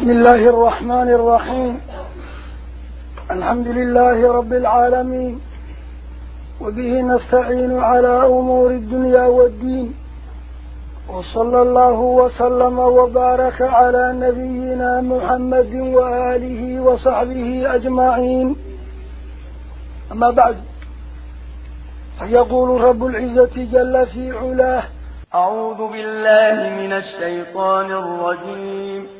بسم الله الرحمن الرحيم. الحمد لله رب العالمين. وبه نستعين على أمور الدنيا والدين. وصلى الله وسلم وبارك على نبينا محمد وآله وصحبه أجمعين. أما بعد فيقول رب العزة جل في علاه أعوذ بالله من الشيطان الرجيم.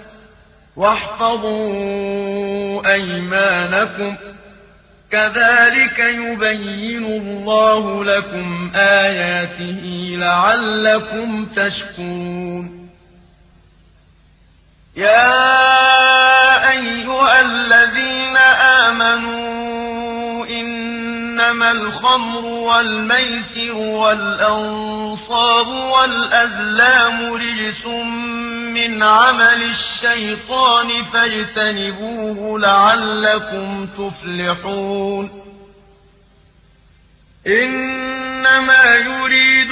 واحفظوا أيمانكم. كذلك يبين الله لكم آياته لعلكم تشكرون. يا أيها الذين آمنوا إنما الخمر والميسر والأنصاب والأزلام رجس من عمل الشيطان فاجتنبوه لعلكم تفلحون إنما يريد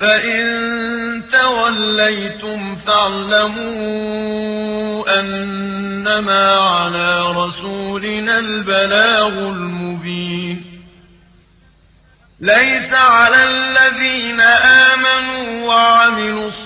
فإن توليتم فاعلموا أن إنما على رسولنا البلاغ المبين ليس على الذين آمنوا وعملوا الصالحات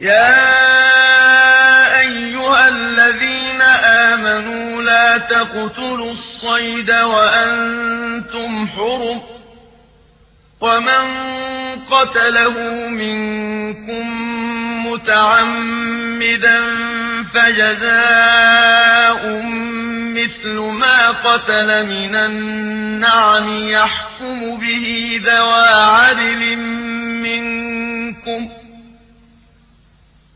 يا أيها الذين آمنوا لا تقتلوا الصيد وأنتم حرم ومن قتله منكم متعمدا فجزاء مثل ما قتل من النعم يحكم به ذوى عدل منكم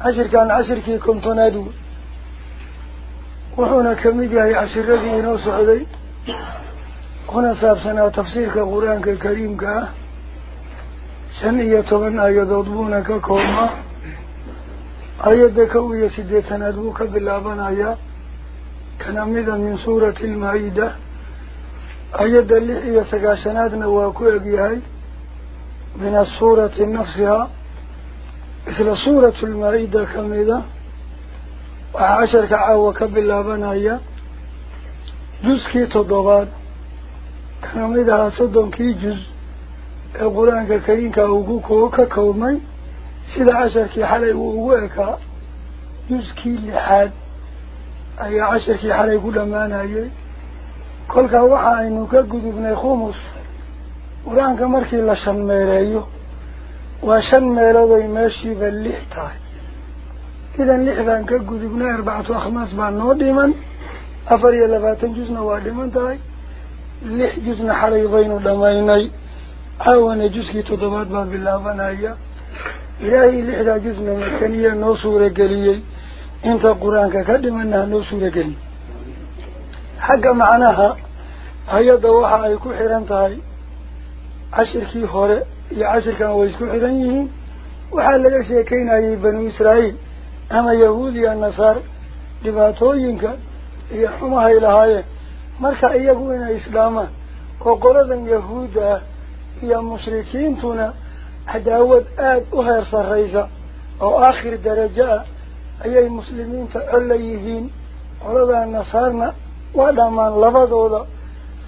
عشر كان عشر كي كنت نادو وحونا كميدي عشر الذي نوص علي هنا سابسنا تفسير كقرآن الكريم كا سنية من آيات ضبونك كوما. آيات كوية سيدة ندوك باللابنايا كان مذا من سورة المائدة. آيات اللحية مثل سورة المائدة كمذا وعشر كعاوة باللابنايا جزكي تضغاد مذا صدن كي جزء القرآن الكريم كأوكو ككومي sida casharkii xalay uu ugu ekaa juskii lixaad ayaa casharkii xalay ku dhammaanayay kolkaa waxa aynu ka gudubnay khumus qur-aanka markii la shan meeleeyo وشن ميلودي ماشي بالليحته إذا لحبان كجود ابن أربعة وخمس بان نوديما أفري لفاتن جزنا واديما تاي. لح جزنا حري بين دميني أول جزك تضمات بان بالله فنايا إلهي لحدا جزنا مكانية نصورة قليل. إنت القرآن كقدم أنها نصورة قليل. حقا معناها هيا دواحة أيكو حيران تاي. عشر كي خوري يا عشر كانوا يسكن عدنهم وحال شيء كينا بنو إسرائيل أما يهود يا نصار لباتوينك يا حماها إلى هاي مركا إيقونا إسلاما وقلدا يهودا يا مشركين تنا عداوت آد أهير صريزة أو آخر درجة أي المسلمين تعليهين قلدا النصارنا ودامان لفظوضا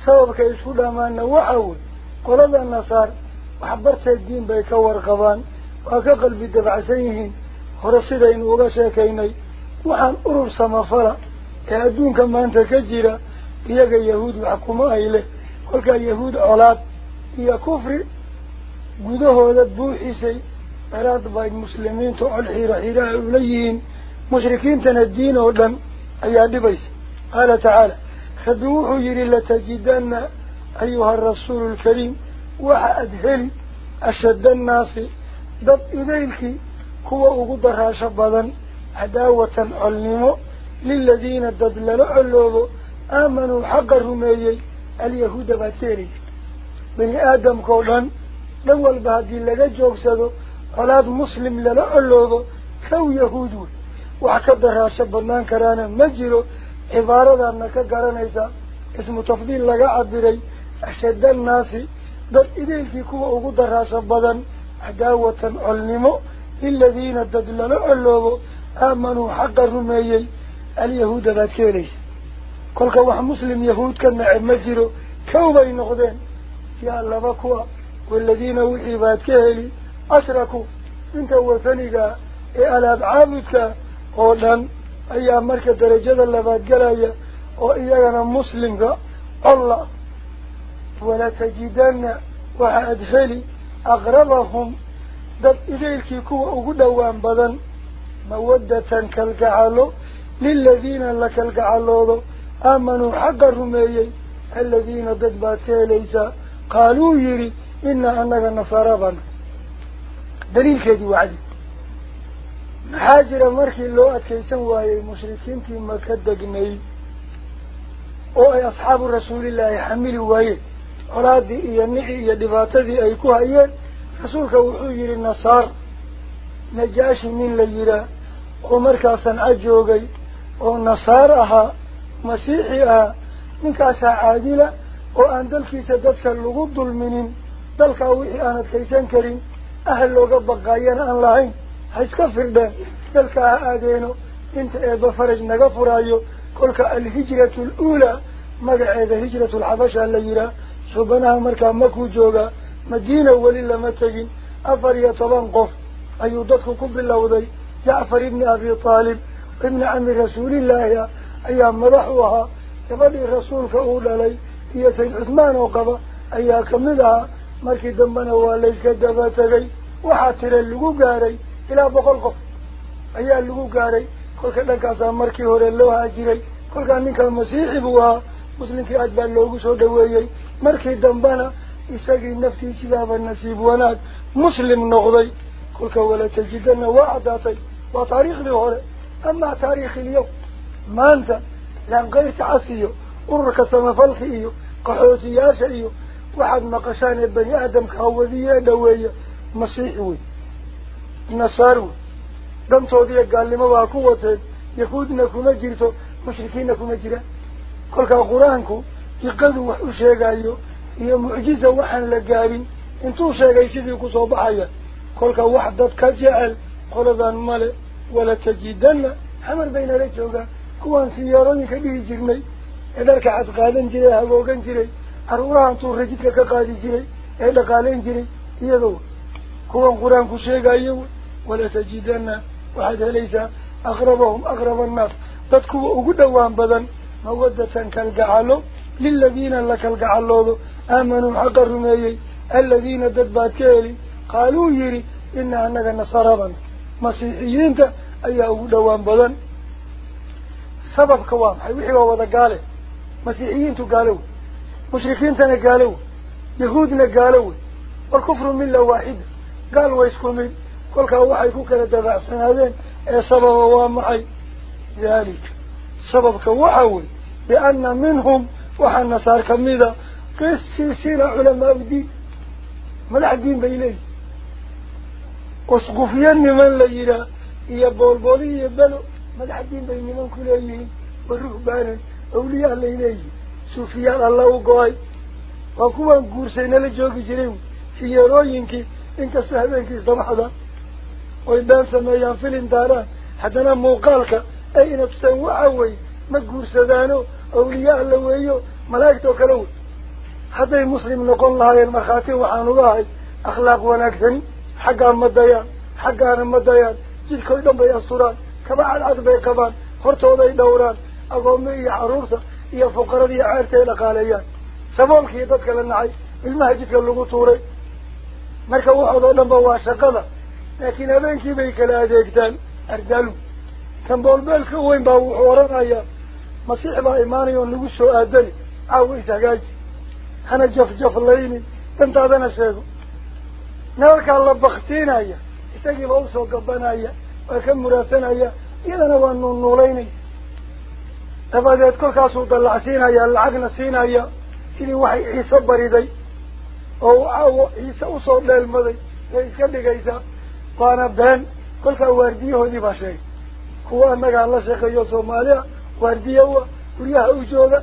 سببك يسودا ما نوحاول قلدا النصار, نصار وحبرت الدين بيكور قبان وكقل بدبع سيهن خرصدين وغشاكيني وحان أرور سمافرة كأدون كما أنت كجيرا إياك يهود وحكما إليه وكا يهود أولاد إيا كفر قده بو بوحيسي أراد بايد مسلمين تقول حيرا حيرا أوليين مشركين تن الدين أولم أياد بيس قال تعالى خدوه يري لتجدن أيها الرسول الكريم. Kuwa ugu daraasho badan cadaawatan colnimo liladiina dad lala coloobo aamanuu xaqa rumeeyey alyahuuda baad ka helaysa bani aadamkao dhan dhan walba haddii laga joogsado colaad muslim lala coloobo kow yahuud wey wax ka daraasho badnaan karaana ma jiro cibaaradaadna ka garanaysa ismu tafdiil laga cabiray ashadda annaasi liladiina dad lala coloobo aamanuu xaqa rumeeyey alyahuuda baad ka helaysa kolka wax muslim yahuud ka naceb ma jiro kow bay noqdeen yaa laba kuwa waladiina wixii baad ka heli ashrakuu inta watanigaa ee alaab caabudka oo dhan ayaa marka darajada labaad galaya oo iyagana muslimka colla waxaad heli aqrabahum dad idaylkii kuwa ugu dhowaan badan mawaddatan kalgacalo liladiina la kalgacaloodo aamanuu xaqa rumeeyey aladiina dad baad ka helaysaa qaaluu yidhi inaa annaga nasaara bana daliilkeedii wacdi maxaa jira markii loo adkaysan waayey mushrikiintii maka degnay oo ay asxaabu rasuulillaahi xamili waayeen rasuulka wuxuu yidhi nasaar najaashi nin la yihaa oo markaa sanco joogay oo nasaar ahaa masiixi ahaa ninkaasaa caadila oo aan dalkiisa dadka lagu dulminin dalkaa wixii aan adkaysan karin ahal looga baqaayana aan lahayn ha iska firdheen dalkaa ha aadeeno inta eeba faraj naga furaayo kolka alhijratu aluulaa magaceeda hijratu alxabasha la yihaa afar iyo toban qof ayuu dadku ku bilowday jacfar ibni abi taalib ibni cami rasuulillaahi ah ayaa madax u ahaa gabadhii rasuulka uu dhalay iyo sayd cusmaan oo qaba ayaa kamid ahaa markii dambena waa layska daba tegay waxaa tira lagu gaaray ilaa boqol qof ayaa lagu gaaray kolka dhankaasaa markii hore loo haajiray kolkaa ninkaa masiixi buu ahaa muslimkii aad baa loogu soo dhaweeyey مركي دنبانا إساقي النفتي سلاب النسيب وناد مسلم نغضي كل ولا تجدنا وعداتي وطريق ذهور أما تاريخ اليوم ما أنت لأن قلت عصيه أرك سمفلخي قحوتي ياشعي ما قشان ابن آدم كهوذية دوية مسيحوي نصاروي دم صوتي قال لي ما بقوة يهودنا كنا جرتو مشركينا كنا جرا mucjiza waxaan la gaarin intuu sheegay sidii kusoo baxaya kolka wax dad ka jecel qoladan male walatajidanna xamar bay nala joogaan kuwaan siyaarooyinka dhihi jirnay ee dharka cad qaadan jiray hagoogan jiray caruuraha intuu rajidka ka qaadi jiray ee dhaqaalayn jiray iyadoo kuwan qur-aanku sheegayo walatajidanna waxaad helaysaa aqrabahum aqraba annaas dad kuwa ugu dhowaan badan mawaddatan kalgacalo للذين لك القعلوض آمنوا حق الرميي الذين دباكيلي قالوا يري إن أنك نصرابا مسيحيين تا أيهو دوان بضان سبب كوام حيوحي ووضا قاله مسيحيين تو قالوا. مشركين تانا قالوا يهودنا قالوا والكفر من الله واحد. قالوا من. قولك أوحي كوكا لدفع سنة ذين أي سبب ووام معي ذلك. سبب كوحاول بأن منهم la yidhaah iyo boolbooli iyo belo madax diin bay niman ku leeyihiin wa ruhbaanan awliyaa lay leeyihin suufiyaal alla u go-ay waa kuwaan guursay nala joogi jiray siyeerooyinkii inkastoo habeenkiis dabaxda oy daan sameeyaan filin daaraan haddana muuqaalka ay ina tusaan waxa wey ma guursadaano hadday muslim noqon lahaayeen markhaati waxaan uga ahay akhlaaq wanaagsani xaggaa ma dayaan xaggaana ma dayaan jidkao dhan bay asturaan kaba cadcad bay qabaan hortooday dhowraan agoommo iyo carruurta iyo fuqarada iyo ceerta ay dhaqaaleeyaan saboolkii dadka la nacay ilmaha jidka lagu tuuray marka waxoodoo dhan ba waa shaqada laakiin habeenkii bay kala adeegtaan ardaalu kan boolbeelka weyn baa wuxuu odhanayaa masiix baa imaanaya oo nagu soo aadani caawa is hagaaji hana jafjaflaynin dantaadana sheego nalalkaa la baktiinaya isagiiba usoo gabanaya waa ka muraadsanaya iyadana waa nuunuulaynaysa dabadeed kolkaasuu dallacsiinaya lacagna siinaya sidii waxay ciise bariday oo caawo ciise usoo dheelmaday bay iska dhigaysaa waana been kolkaa waardiyahoodii baa sheegay kuwa annagaa la shaqeeyo soomaaliya وارديا وليها وجودة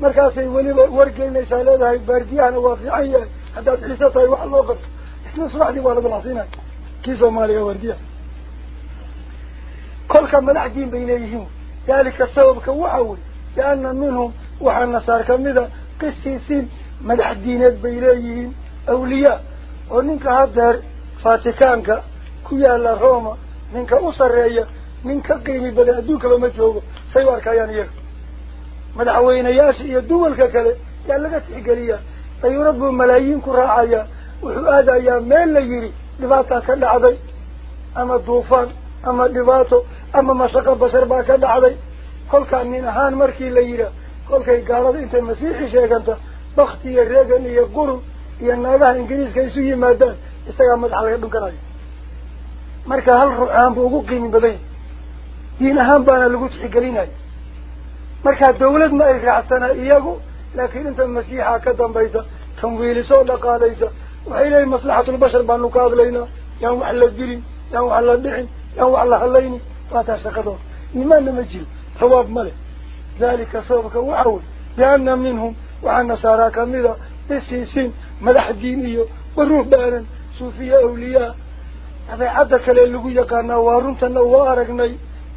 مركز يولي ورقين يسال هذا بارديا أنا وافعية هذا قصة طيب واحد لوقت إحنا صباح دي وارد العصينة كيسة مالية وارديا كل كم ملاحقين بينيهم ذلك السبب كوحول لأن منهم وحنا صار كمدة قسيسين ملح دينات بيليهم أولياء وننك هذا فاتكانك كويا لروما ننك أسر رأيك madaxweynayaasha iyo duwalka kale yaa laga tixgeliyaa dayuurad buu malaayiin ku raacayaa wuxuu aadayaa meel la yidhi dhibaataa ka dhacday ama duufaan ama dhibaato ama mashaqo bashar baa ka dhacday kolkaa nin ahaan markii la yidhaah kolkay gaalada intay masiixi sheeganta bakti iyo reegan iyo qurun iyo naagaha ingiriiska isu yimaadaan isagaa madaxa laga dhunkanayo marka hal ruuxaan buu ugu qiimi badan yahay laakiin inta masiixa ka dambaysa tamwiilisoo dhaqaalaysa waxay leeyihin maslaxatulbashar baanu ka hadlaynaa yaan wax la dilin yaan wax la dhicin yaan wax la hadlaynin waa taa shaqadooda iimaanna ma jiro thawaab ma leh dalika sababka waxa wey liana minhum waxaa nasaaraa kamida bisiisiin madax diin iyo waruux baanan suufiya awliyaa dabeecadda kale lagu yaqaanaa waa runtana waa aragnay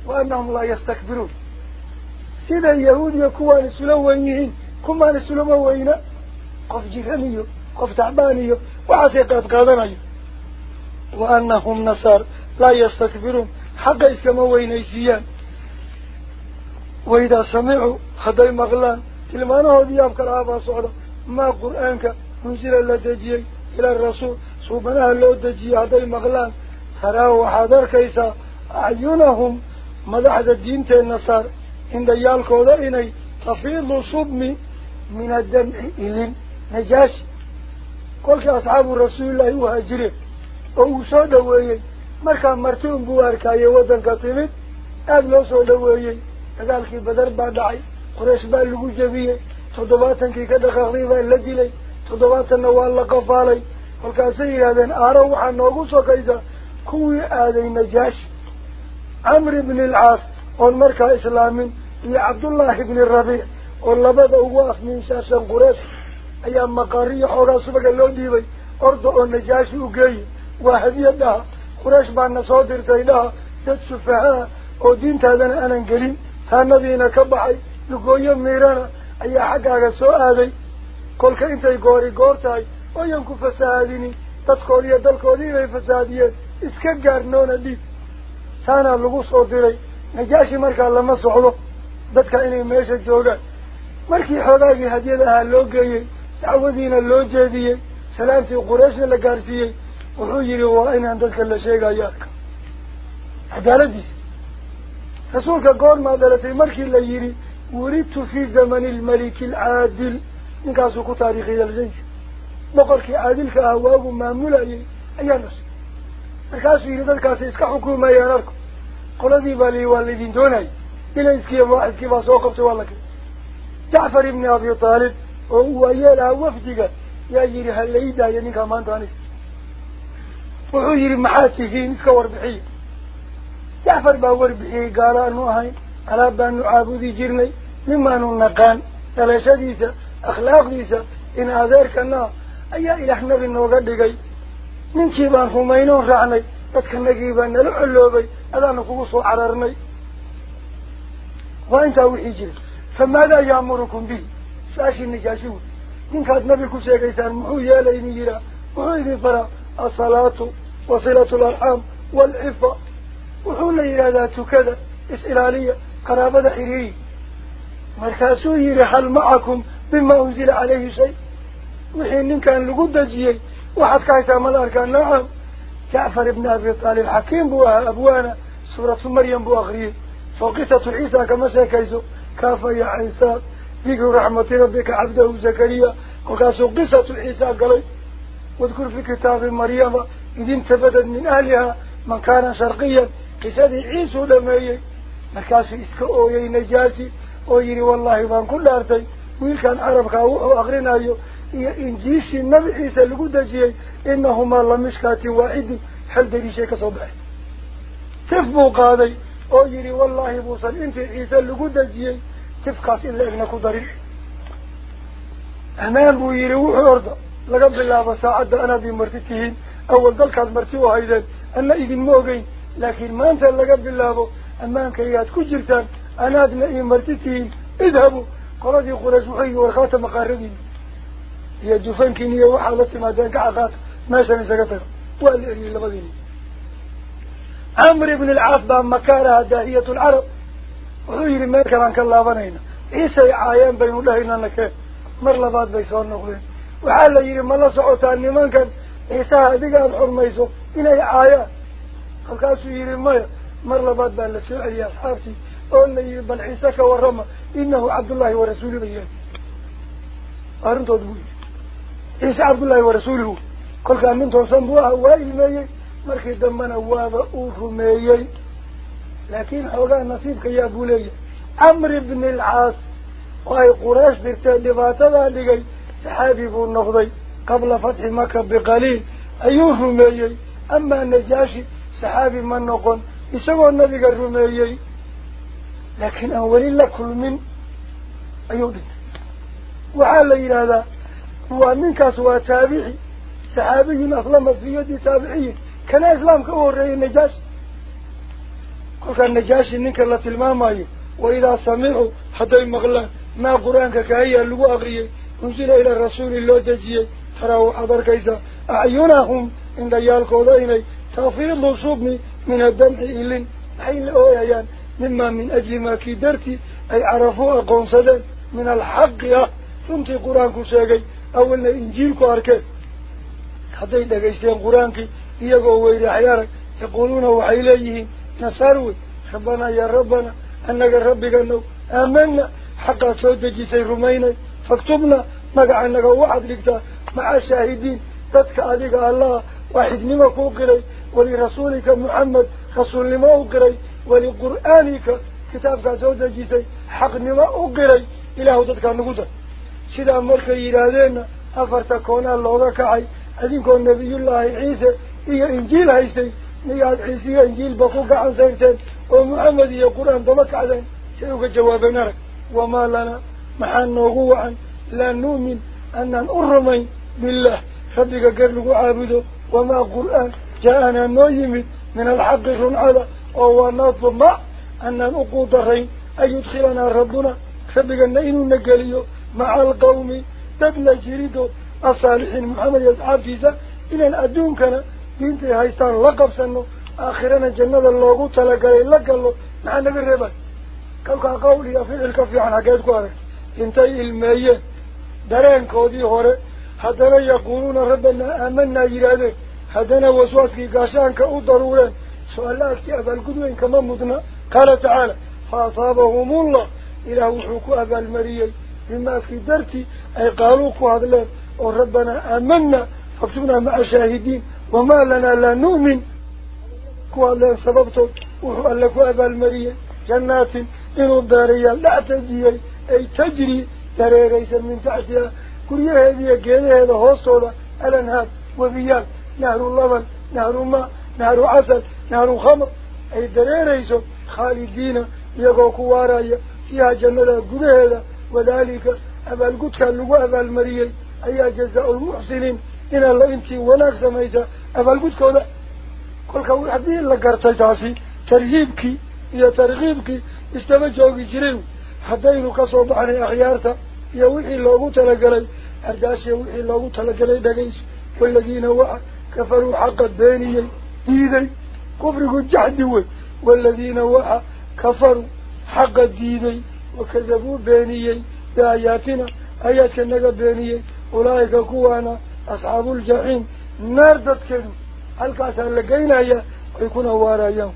وأنهم لا يستكبرون. سيدا اليهود يكوان سلوانيهين كمان سلوانيهين قف جهنيه قف تعبانيه وعسيقات قادنيه وأنهم نصار لا يستكبرون. حقا إسلموين إيسيان وإذا سمعوا خدي مغلان تلمانه ديابك العابة صعدة ما قرآنك منزل الله دجيه إلى الرسول. صوبناه الله دجيه هدي مغلان. فراه وحذر كيسا. عيونهم indhayaalkooda inay tafiidu submi min addamci ilin najaashi kolkii asxaabu rasuulillaahi u haajireen oo uu soo dhaweeyey markaa marti unbuu arkayay waddanka timid aada loo soo dhaweeyey dagaalkii badar baa dhacay quraysh baa lagu jebiyey toddobaatankii ka dhaqaaqday baa la dilay toddobaatanna waa la qafaalay kolkaasay yidhahdeen aaro waxaa noogu sokaysa kuwii aaday najaashi rabiic oo labada ugu afmiinshaashan quraysh ayaa maqaariyo xoogaa subaga loo dhiibay orda oo najaashi u geeye waa hadiya dhaha quraysh baana soo dirtay dhaha dad sufahaa oo diintaadana aanan gelin taanadiina ka baxay lugooyo miirana ayaa xaggaaga soo aaday kolka intay goori goor tahay oyan ku fasahaadinin dadkoodi iyo dalkoodii inay fasahaadiyeen iska gaarnoona dhiib soo diray najaashi markaa lama socdo dadka inay meesha joogaan markii xoogaagii hadyada ahaa loo geeyey dacwadiina loo jeediyey salaamtii qurayshna la gaarsiiyey wuxuu yidhi waa inaan dadka la sheegayo arka cadaaladiisa rasuulka goormaa dhalatay markii la yidhi wulidtu fii zamani almaliki alcaadil ninkaasuu ku taariikhiyalsaysa boqorkii caadilka ah waagu maamulayay ayaa nusay xukumayaan arko qoladii baa liyi waa laydin doonayay ilayskiiyo waaxiskii baa soo qabtay waa la kay jacfar ibni abi taalib oo uu waayeel ahaa wafdiga yaa yidhi ha lai daayo ninkaa maanta aniga wuxuu yidhi maxaad tihiin iska warbixiya jacfar baa warbixiyey gaalo aanu ahayn alaab baanu caabudi jirnay mimaanu naqaan dhalashadiisa akhlaaqdiisa in adeerkana ayaa ilaah nabi nooga dhigay منكي بان همينو رعني تتك النقيبا نلوح اللوبي أذان خلصو عررني وانتا وحيجر فماذا يأمركم به؟ شاشي النجاشو من كاد نبيكو سيكيسان محويا لينيرا محويا لينيرا الصلاة وصلة الأرحام والعفة. وحونا إلى ذاتو كذا إسئلالية قرابة حريري. مركاسو يرحل معكم بما أنزل عليه شيء. وحين كان لقد جيه وحد كايسا ملاركا نعم. جعفر ابن أبي طالب حكيم بوها أبوانا سورة مريم بو بوأخري فقصة عيسى كما سيكايسو كافا يا عيسى. بيكو رحمة ربك عبده زكريا. وقاسو قصة عيسى قلي واذكر في كتاب مريم إذ انتبدت من أهلها من كان شرقيا. قصة عيسو لمي مكاسو إسكو أوي نجاسي. أويري والله بان كل أرتي. ويل كان عربك أو أغرين أيو يا إنجيش النبي عيسى لقد جيه إنهما لمشكات واعدي حل دي شيك صبعي تفبو قادي أجري والله بوصل إنت عيسى لقد جيه تفكاس إلا إغنى قدري أمان بو يري وحو لقب الله بساعد أنا دي أول دل كاد مرتوى هيدا أما إذن موغي لكن ما أنت لقب الله بو أمان كيات كجرتان أنا دي مرتكيهين اذهبوا قلدي قرشوحي ورخات مقاربين يا دفن كنيه وحالتي ما دين كعقات ما شني سكتر ولا يري لغدي عمرو بن العاص بن مكارا داهية العرب. غير ما كان كلا بنينا. عيسى عيان بين دهينا لك. مر لباد بيسون نقول وحال يري ما لا صوت اني ما كان عيسى ديغا الحرميسو إلى عيا خلاص يري ما مر لباد بان لسعي أصحابتي. قلنا يري بن عيسى كورما. إنه عبد الله ورسوله بيان أرنتوا دبوه إيسى عبد الله ورسوله. كل كامن توصل بوها وايمي مركز دمنا وهذا أوفمي لكن حوالا نصيبك يا بولي أمر ابن العاص. وهي قراش درت لباتها لقي سحابي بو النخضي قبل فتح مكة بقليل. أيوه رميي أما النجاشي سحابي من نقن يسوى النبي رميي لكن أولي لكل من أيوه وعلى إلى هذا هو منك سوى تابعي صحابيين أصلما في يدي تابعي كان إسلامك هو الرئي النجاش قلت النجاش إنك لا تلمامه وإذا سمعوا حتى المغلى ما قرآنك كأي اللواء أغيي انزل إلى الرسول الله جزيي تراه حضر كيسا أعينهم إن ديالك وضعيني تغفير مصوبني من الدمع إلين حين لأويايان مما من أجل ما كدرتي أي عرفوا قنصدا من الحق يا ثم تقرأ كل أولنا إنجيل كارك حتى إذا قرانك إيقوا ويري حيارك يقولون وحيليه نصاروه خبنا يا ربنا أنك ربك أنه آمنا. حقا سودة جيسي رومينا فاكتبنا ما أنك واحد لك مع الشاهدين تدك عليك الله. واحد لما قوقري ولرسولك محمد رسول لما أقري ولقرآنك. كتاب سودة جيسي حق لما أقري إله تدك النقودة سيدا مركا يرادين أفرتا كونا الله كعي أذين كون نبي الله عيسى إيا إنجيل هايستي نياد عيسى إنجيل بقوك عن سيرتين ومحمد إيا قرآن دمك عدين سيوك جواب نرك وما لنا محان نوغو عن لا نؤمن أن نؤرمين بالله خبك قرنك عابده وما قرآن جاءنا نؤمن من الحق رنع هذا وهو نظم أن نقود غين أن يدخلنا ربنا خبك أن إنو مع القوم تدل جريد الصالحين محمد يسعب فيسا إلى الأدون كان بنتي هايستان لقب سنو. آخرنا جنة الله تلقى لك الله مع النبي الربا. كوكا قولي أفعل الكفي عن حقيقة كوارك انتي المية. درين كودي هوري. حدنا يقولون ربنا آمنا إيرادي حدنا وسواسكي قاشان كأو ضرورين سؤالات كي أبا القدوين كما مدنا. قال تعالى فأصابهم الله. إلى وحوكو أبا المريي مما في درتي أي قالوك وعدلين وربنا آمنا فاكتبنا مع الشاهدين وما لنا لا نؤمن. كوالين سببتك وحوال لكو أبا المرية جنات إنو الدارية لا تجري أي تجري داري ريسا من تحتها. كل هذه كان هذا هو الصورة الأنهار وبيان نهر اللبن نهر ماء نهر عسل نهر خمر. أي داري ريسا خالدين يقو كوارايا فيها جنة قده هذا وذلك أبا القدكة لغو أبا المريل أي جزاء المحسنين إن الله إنتي وناك سميسا أبا القدكة كان كل كو حدين لقرت تاسي. ترهيبك يا ترهيبك استمجوا بجرين حدين صوب عن أخيارتا. يا وحي لغو تلقلي. أرداش يا وحي لغو تلقلي. دقيس. والذين وعد كفروا حق الدينية ديدي. كفركوا جهدوا والذين وعد كفروا حق الدينية wakadabuu beeniyey biaayaatina aayaadka naga beeniyey ulaa'ika kuwaana asxaabuuljaxiim naar dadkeedu halkaasaa la geynayaa ay kuna waarayaan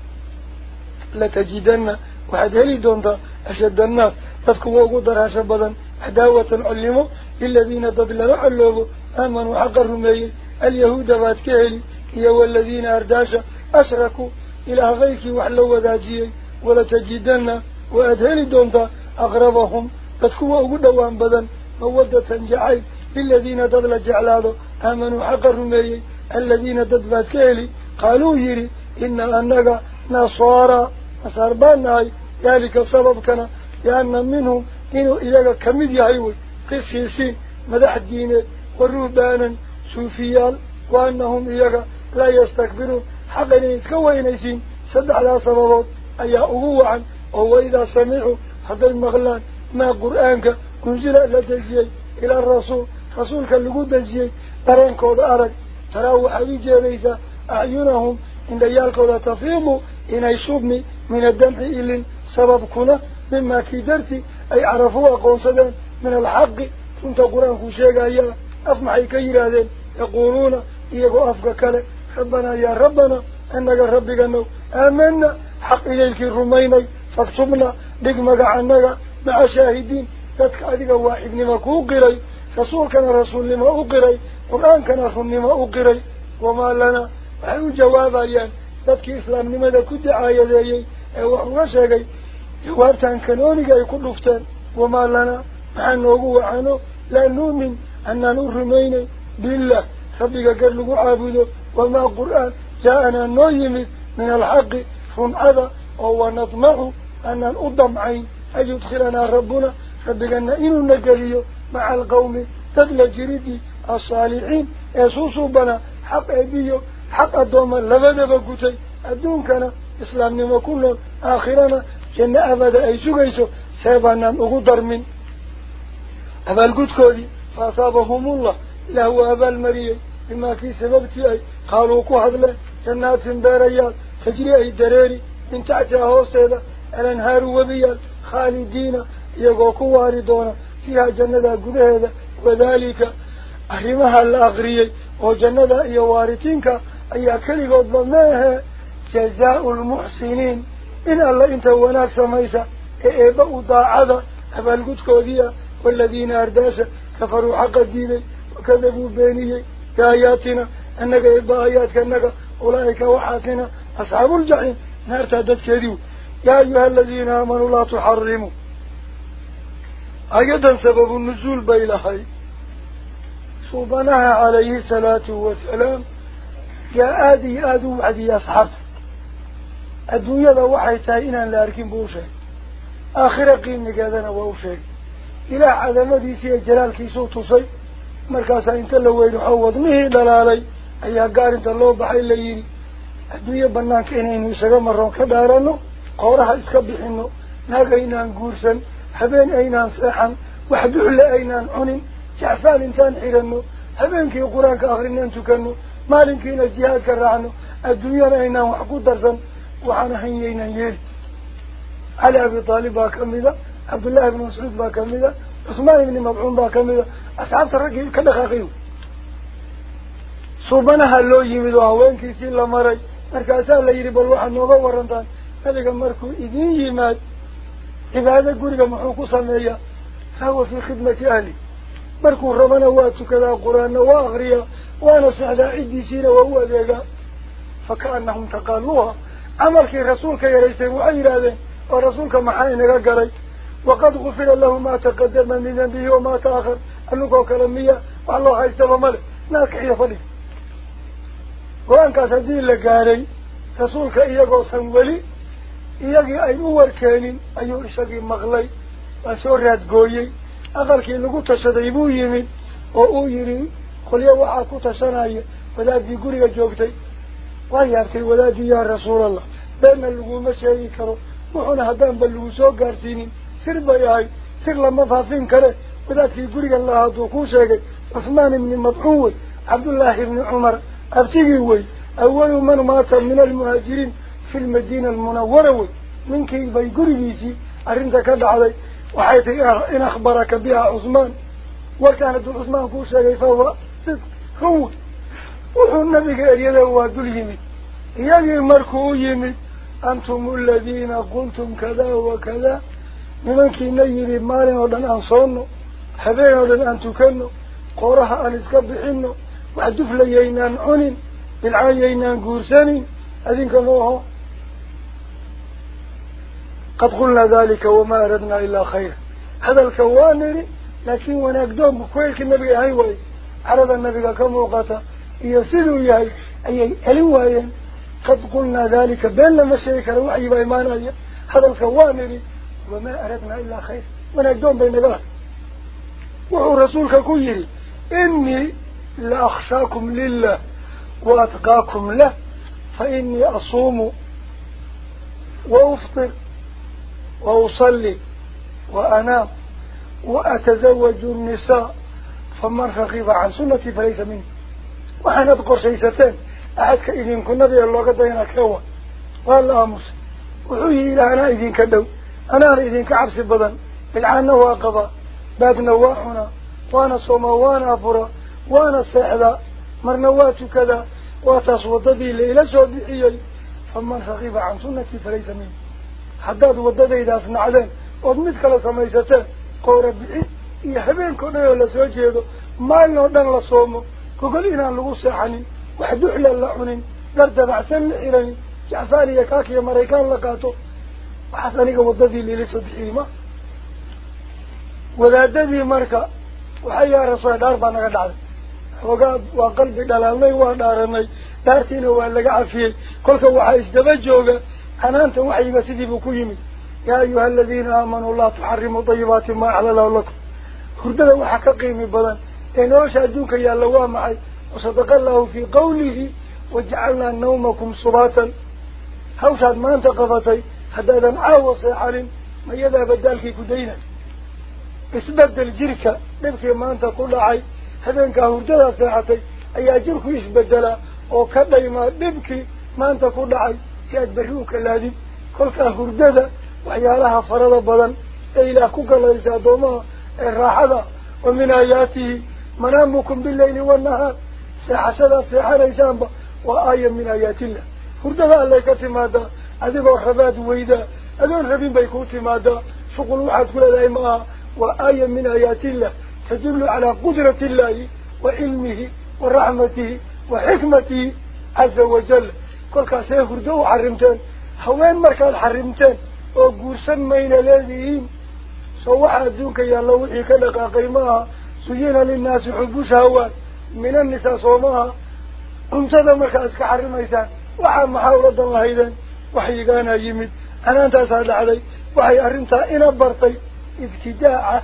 لتجدن وحد هلي دونتا أشد الناس. تذكوا وقدر هشبدا عداوة علموا. للذين تضل رحلوا آمنوا حق الرمي اليهود باتكهلي هي والذين أرداشا أشركوا. إلى غيك وحلوا ذاجي ولتجدن وأدهلي دونتا أغربهم. تذكوا وقدوان بدن مودة جعل للذين تضل جعلاده آمنوا حق الرمي الذين تدبات كيلي. قالوا يري إن أنك نصارى. نصاربان ذلك السبب كان لأن منهم إنه إياك كمد يعيوي قسيسين مدح الدين والرهبانا سوفيال. وأنهم إياك لا يستكبرون. حقا يتكوينيسين سد على سببات أي أغوعا وهو إذا سمعوا هذا المغلان ما قرآنك كنزل لدجي إلى الرسول رسولك اللي قد دجي ترانكود أرق تراو حبيجي ليس أعينهم إن ديالكود تفيموا إن يشوبني من الدمع إلين سبب كنا مما كدرتي أي عرفوا قوصدا من الحق. كنت قرآن شيئا يا أفمحي كيرادين يقولون إيقو أفقك لك ربنا يا ربنا أنك ربك أنه آمنا. حق إليك الرميني. فاكتبنا بقمك عنك مع شاهدين. ذاتك أدك واحد لما كوقري رسول كان رسول لما أقري قرآن كان رسول لما أقري وما لنا وحيو جواب أيان؟ ذاتك إسلام لماذا كنت آية ذي وحوى شاقي. جوابتان كانونيك يكون لفتان. وما لنا عنه وعنه لا نؤمن أن نرمين بالله. ربك قرلق عابده وما قرآن جاءنا نويم من الحق فنعذا وهو نطمع أن نؤدم عين أن يدخلنا ربنا. أن إنو نقريه مع القوم تدل جريدي الصالحين. يسوسوا بنا حق أبيه حق الدوم لبدا بكتي الدون كان إسلام نما كنا آخرنا. جنة أبدا أي سوغيسو سيبانا أغدر من أبا القد كودي فأصابهم الله. له أبا المريم بما في سببتي أي قالوا كوحد له جنات باريات تجري أي دريري. من تحتها هوستيدا الانهار وبيال خالدين يقو كواري دونا فيها جنة قده وذلك أحرمها الأغريي وجنة يوارتينك أي كلي قد ضمناها. جزاء المحسنين. إن الله إنت وناك سميسا. إيبا ضاعدا أبا القد كوديا والذين أرداسا كفروا حق الدين. وكذبوا بينيه بآياتنا. أنك إبا آياتك أنك أولئك وحاسنا. أصحاب الجحيم. نار تهدد كذيو يا أيها الذين آمنوا لا تحرموا. أيضا سبب النزول بيلحي صوبناها عليه الصلاة والسلام. يا آدي آدو عدي أصحاب الدنيا ذا وحي تاينا لأركين بوشي. آخر قيم نقادنا ووشي إلى عدم ديسي جلال كيسو تصي مركاسا أنت لوين حوض مهي دلالي. أيها قار انت اللو بحي الليين الدنيا بناك إنين يساق مرون كدارانو قورها اسكبحنو ناقينان قورسا habeen aynaan seexan wax duxle aynaan cunin jacfaan intaan xiranno habeenkii qur-aanka akrinaan tukanno maalinkiina jihaadka raacno adduunyana aynaan wax ku darsan waxaan ahanyaynaan yeeli cali abi taalib baa kamida cabdullaahi ibni mascuud baa kamida cusmaan ibni madcuun baa kamida asxaabta raggii ka dhaqaaqay suubanaha loo yimid oo haweenkiisii la maray markaasaa la yidhi bal waxaad nooga warantaan هذا مركو إذن يماد عبادة قرية محوكو سمية فهو في خدمة أهلي مركو ربنا واتكذا قرآن واغريا وأنا سعداء سعدا عديسين وهو ذيقا فكأنهم تقالوها عملك رسولك يا يليسه وعيرا ذي ورسولك محاينك قريت وقد غفر الله ما تقدم من ذنبه وما تآخر أنك وكلمية والله حيث ملك ناك يا فلي وانك تدين لك هاري رسولك إياك وصنولي إذا أي نور كائن أي شيء مغلي أسرع جوي أقل كي نقطة شديبو يمين أو يري خليه وعكوت سناي ولا دي جوري جوجتي ولا يبتي ولا دي يا رسول الله بين اللجوء مشي كرو محن هدم باللوسو قرسيني سر بياي سر لما فافين كره ولا دي جوري الله دوكوسه أسمان من مطعود عبد الله بن عمر أبتيجي وي أول من مات من المهاجرين في المدينة المنورة من كي بيقريسي أرنت كدعلي وحيث إن أخبرك بها عثمان وكانت عثمان كوشا فهو صدق هو وحو النبي قال يده وادل يمي يجي مركو يمي أنتم الذين قلتم كذا وكذا oo dhan aan soonno habeen oo dhan aan tukanno qooraha aan iska bixinno wax duflayaynaan cunin bilcaayaynaan guursanin adinka mooho qad qulnaa dalika wamaa aradnaa ilaa khayra hadalka waa قد قلنا ذلك وما أردنا إلا خير. هذا الكواني لكن ونقدم بكل النبي هاي وعي عرض النبي كم وقتا يصلوا يعي أي ألوايا قد قلنا ذلك بيننا مشيك الوعي بإيمان هذا الكوامر وما أردنا إلا خير. ونقدم بين ذلك. وهو رسولك كويري. إني لأخشاكم لله وأتقاكم له فإني أصوم وأفطر وأصلي وأنام وأتزوج النساء فمن رغب عن سنتي فليس مني. وحن أذكر سيستين أحد كإذن كنا بي الله قد دينا كوا قال لا أمس وحيه إلى أنا إذن كدو. أنا إذن كعبس بدن بالعانة واقضى بادنا وإحنا وأنا صوما وأنا أفرا وأنا سعدا مرنوات كذا. وتصوضدي ليلة سودحيي فمن رغب عن سنتي فليس مني. حداد وددي إذا سنعلين وضمت كلا gogol inaan lagu seexanin wax duxla la cunin dhar dabacsan la xiranin jacfaan iyo kaak iyo maraykaan la qaato waxaas aniga waddadii liila soo bixiyey ma wadaadadii marka waxay yaa rasuula dhaar baa naga dhacday xoogaa waa qalbi dhalaalnay waa dhaaranay dhaartiina waa laga cafiyey kolka waxaa isdaba jooga أنا أنت وحي بسدي بكويم يا أيها الذين آمنوا الله تحرموا طيبات ما أعلى له لكم. خردنا وحققي من بلا إنه شادوك يا اللوام معي. وصدق الله في قوله وجعلنا نومكم صباتا هو شاد ما أنت قفتي؟ هذا أدن عاوى صحر ما يذهب الدال في كدينة. اسبد الجركة نبكي ما أنت قول عي. هذا إنك هردنا صحتي أي جركة اسبدلا وكذا ما نبكي ما أنت قول عي. سياد بروك الذي كل كهوردة وعيالها فرلا بدن إلى كوكلا زادوما الراحة ومن آياته منامكم بالليل والنهار سحسد سحر إسامة وآية من آيات الله هوردة الله كتما دا أذبا وحباد ويدا أذون ربين بيكوت ماذا شغل واحد كل دائما وآية من آيات الله تدل على قدرة الله وعلمه ورحمته وحكمته عز وجل oo guursan mayna leedihiin soo waxa adduunka yaalla wixii ka dhaqaaqay ma aha suyina linnaasi xubu shahawaat min annisaa soo maaha cuntada markaad iska xarimaysaan waxaa maxaa ula dan lahaydeen waxyigaana yimid canaantaasaa dhacday waxay arrintaa ina bartay ibtidaaca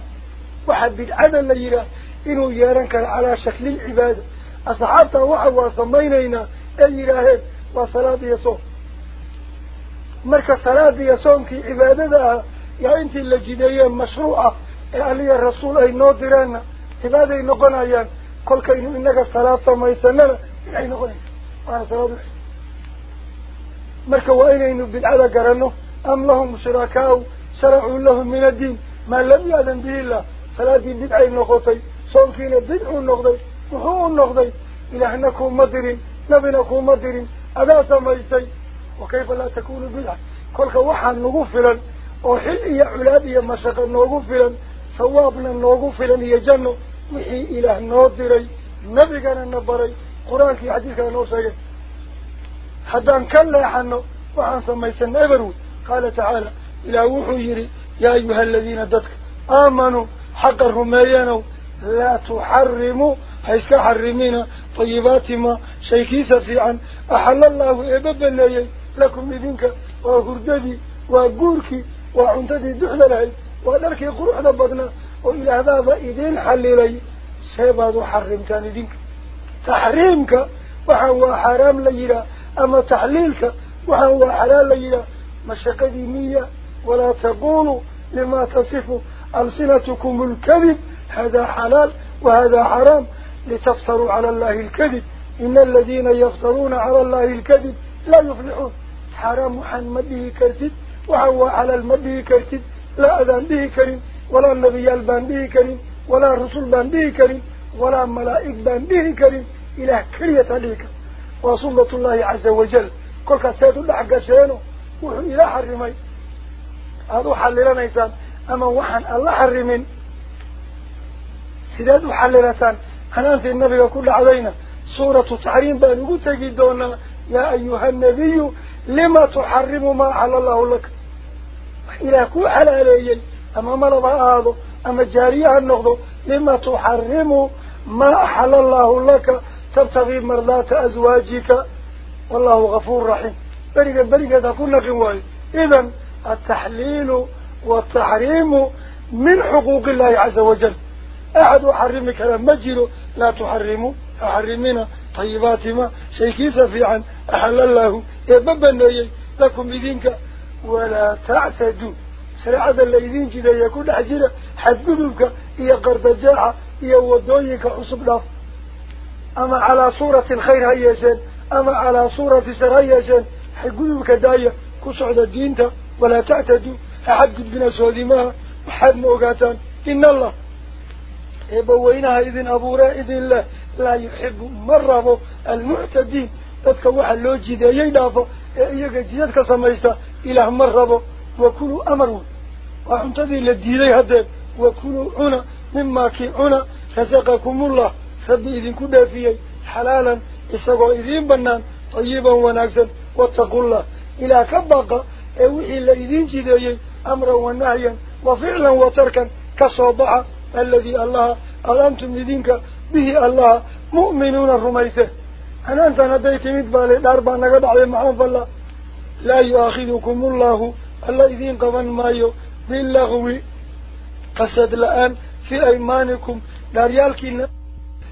waxa bidcada la yidhaah inuu yeeran karo calaa shakli lcibaada asxaabtaa waxa waa samaynaynaa ee yidhaaheen وصلاة يصوم مركا صلاة يصوم كي عبادة يا يعني انت اللي جدية مشروعة أهلي الرسول اي نادران عبادة اي نقنا ايان قل كاينو انك صلاة ما يسمنا اي نقنا ايان صلاة ايان مركا وأنا اينو بالعادة قرانو ام لهم شراكاو شرعوا لهم من الدين ما لم يأذن به الله صلاة بدعه النقطي صوم فينا بدعه النقطي وهو النقطي إلهنكم مدرين نبينكم مدرين أداة ميسي وكيف لا تكون بلا كل كوحا نغفلا وحل يا علادي مشاق نغفلا ثوابنا نغفلا يجنو وحي إله نادري نبيقنا نبري قرآن في حديثنا نوسك حتى أنكال لحنو وحن سميسن إبرود قال تعالى إلى وحيري يا أيها الذين دتك آمنوا حق الرميانو لا تحرموا حيث كحرمين طيبات ما شيكيس في عنه أحل الله إبابا لي لكم إذنك وغرددي وقوركي وعنتدي دحل لي ودركي قروح دبقنا وإلى هذا إذن حل لي. سيبادو حرمت عن إذنك. تحريمك وحاوا حرام ليلا أما تحليلك وحاوا حلال ليلا مش قديمية ولا تقولوا لما تصفوا ألسنتكم الكذب. هذا حلال وهذا حرام. لتفتروا على الله الكذب. إن الذين يفترون على الله الكذب لا يفلحون. حرام محمد به كرتد وهو على المده كرتد لا أذان به كريم ولا النبي البان به كريم ولا الرسول بان به كريم ولا ملائك بان به كريم. إلى كرية ذلك وصلة الله عز وجل. كل سيد الله حقا شينه. وهم إلى حرمي. هذا حلل نيسان أما وحن الله حرمين. سيداد حلل نيسان هنان في النبي وكل علينا. سورة تحريم بأن قلت جدونا يا أيها النبي لما تحرم ما حل الله لك؟ إلى كو حلالي أما مرضى هذا أما جاريها النقض لما تحرم ما أحل الله لك تبتغي مرضات أزواجك. والله غفور رحيم. بريقا بريقا تكون قواي إذن التحليل والتحريم من حقوق الله عز وجل. أحد أحرمك لما جيرو لا تحرموا أحرمنا طيبات ما شيكيس في عن أحل الله يببني لكم بذنك ولا تعتدوا. سرعة الذين جدا يكون حجرة حد قدوك إيا قردجاعة إيا ودويك عصب له أما على صورة الخير هيا أما على صورة سر هيا حد قدوك داية. كسعد الدين ولا تعتدوا. أحد قد بنا سوديمها وحد موقاتان. إن الله. يبوينها إذن أبوره إذن الله لا يحب مرة المعتدين تدك واحد لو جيدا يدافع إيجا جيدك سميستا إله مرة وكلوا أمره وعمتدي لديلي هدد وكلوا عنا مما كي عنا رزقكم الله. خب إذن كده فيه حلالا إساقوا إذن بنان طيبا وناكسا واتقوا الله. إلا كباقة أوحي إلا إذن جيدا أمرا ونعيا وفعلا وتركا كصوبها allaha ad antum idinka bihi allaha mu'minuuna rumayse أنا أنت نديت مدبالي نقد على محمد الله لا يؤاخذكم الله الله إذين قبن مايو باللغو. قصد الآن في أيمانكم. داريالكين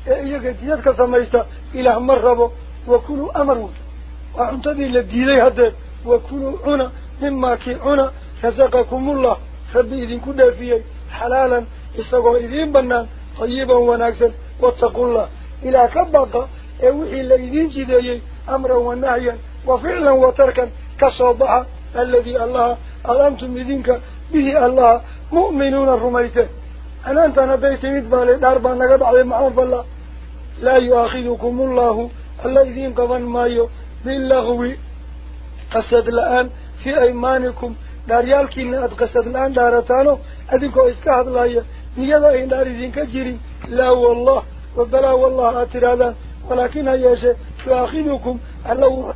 إيجا جيدك سميستا. إله مربو. وكلوا أمروا. وعنتدي لديدي هدد وكلوا عنا مما كي عنا رزقكم الله. ربي إذن كنا فيه حلالا. استقوا إذين بنان طيبا وناكسا واتقوا الله إلى كبقى وحي الذين جديي أمرا ونهيا وفعلا وتركا كصوبها الذي الله ألمتم بذنك به الله مؤمنون الرميته أنا أنت نبيت مدبالي داربا نقب على محمد الله لا يؤاخذكم الله الذين قبن مايو باللغو قصد الآن في أيمانكم نيضا إن داري كجري لا والله وبلا والله أترادا ولكن هيا يؤاخذكم ألو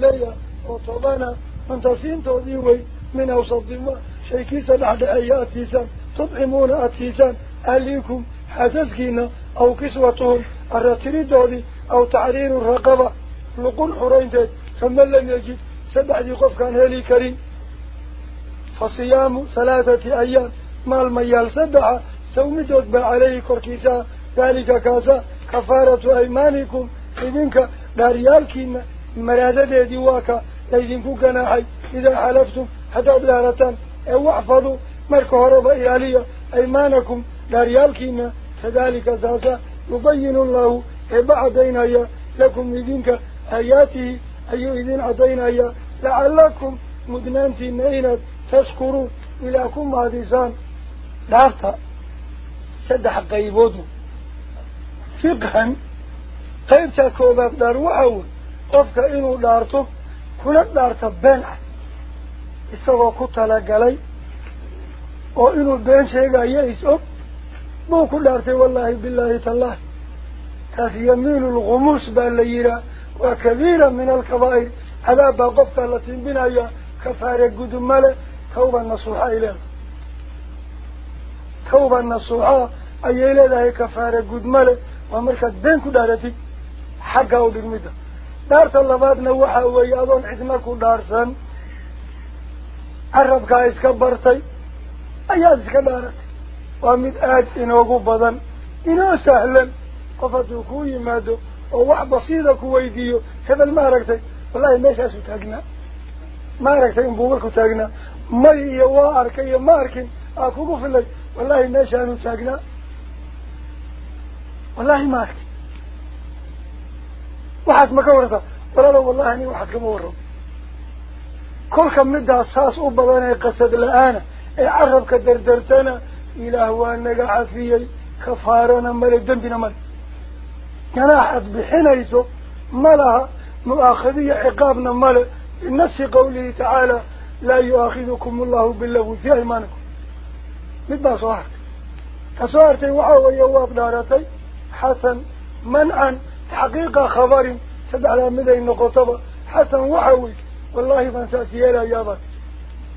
ليا وطبانا من تصين توديوي من أوسط دماء شيكيسا لحد أي أتيسان تطعمون أتيسان أهليكم حسسكينا أو كسوتهم الرتري دودي أو تعرير الرقبة لقل حرين دي فمن لم يجد سبع دي قف كان هلي كريم فصيام ثلاثة أيام مال ميال سبعة سومدود عليه كركيسا ذلك كاسا كفارة أيمانكم إذنك داريالكين مرادة ديواكا لإذنكو كناحي إذا حلفتم حتى أدلالتان أو احفظوا مركو هرب إيالية أيمانكم داريالكين كذلك ساسا يبين الله إبعدين لكم إذنك آياته أي إذن عدين لعلكم مدنانتين إينات تشكروا دارتا سدح قيبوده فقها قيبتا كوباب دار وحاول قفك إنو دارتو كنا دارتا sheegayo is-og buu ku dhaartay wallaahi bilaahi tallaahi taas yamiinu lkhumuus baa la yihaa waa kabiira min alkabaa'ir cadaab baa qofkaa la timbinaya kafaare gudumale tawba nasuuxa ay leedahay dhaarta labaadna waxa weeye adoon cidna ku dhaarsan carabkaa iska bartay ayaad iska dhaaratay waa mid aada inoogu badan inoo sahlan qof hadduu kuu yimaado oo wax basiida ku weydiiyo hebel ma aragtay wallahi meeshaasu taagnaa ma aragtay inbuu warku taagnaa may iyo waa arkay iyo ma arkin aa kugu filay والله ما شانوا ساقنا. والله ما اكتب وحاك ما كورتا. ولا لو والله أني وحاك مورو كل كم مدى الساس أبضان يقصد لآنا أعرف كدردرتنا إلى هو نقع عفية كفارنا ملي دنبنا ملي أحد بحين يسو. ملها مؤاخذية عقابنا ملي نفس قوله تعالى لا يؤاخذكم الله باللغو في أيمانكم. مدى صحك كسوارتي وحاوة يواق دارتي حسن منعا تحقيق خبر على مدى النقطبة حسن وحاوي والله فانساسي لا يابك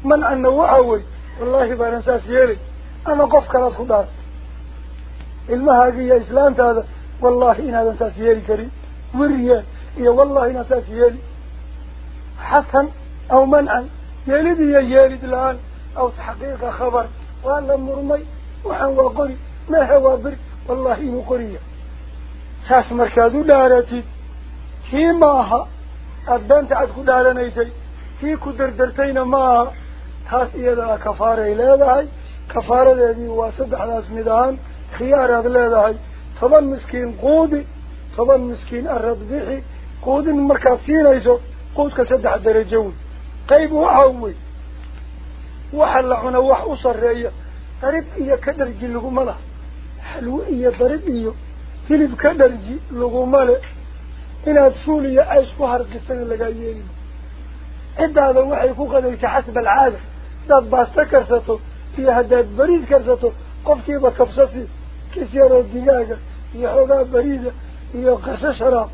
منعا وحاوي والله فانساسي لي أنا قف كلاس خدار المهاجية إسلام هذا والله إن هذا ساسي كريم. وريا يا والله إن ساسي حسن أو منعا يلد يلد الآن أو تحقيق خبر وأنا مرمي وحن وقري ما هو بر والله قرية. ساس مركزو دارتي كي ماها أدان تعد كدارنيتي كي كدردرتين ماها. تاس إيضا كفارة إلى كفارة ذي واسد على اسمدان خيار هذا طبعا مسكين قودي طبعا مسكين أرد بيحي قودي من مركزين أيسو قود كسدح درجون. وحلعنا وحصر إياه ضرب إياه كدرجي لغم له حلو إياه ضرب إياه فيلب كدرجي لغم له إن أتسولي أعيش فهر قصان لغايين إدى هذا وحي فوقنا يتحسب العادة داد باستا كرسطو. إياه داد بريد كرسطو. قفتي بكفصتي كسيرو الدقاقة يحوغا بريدة يا قرس شراب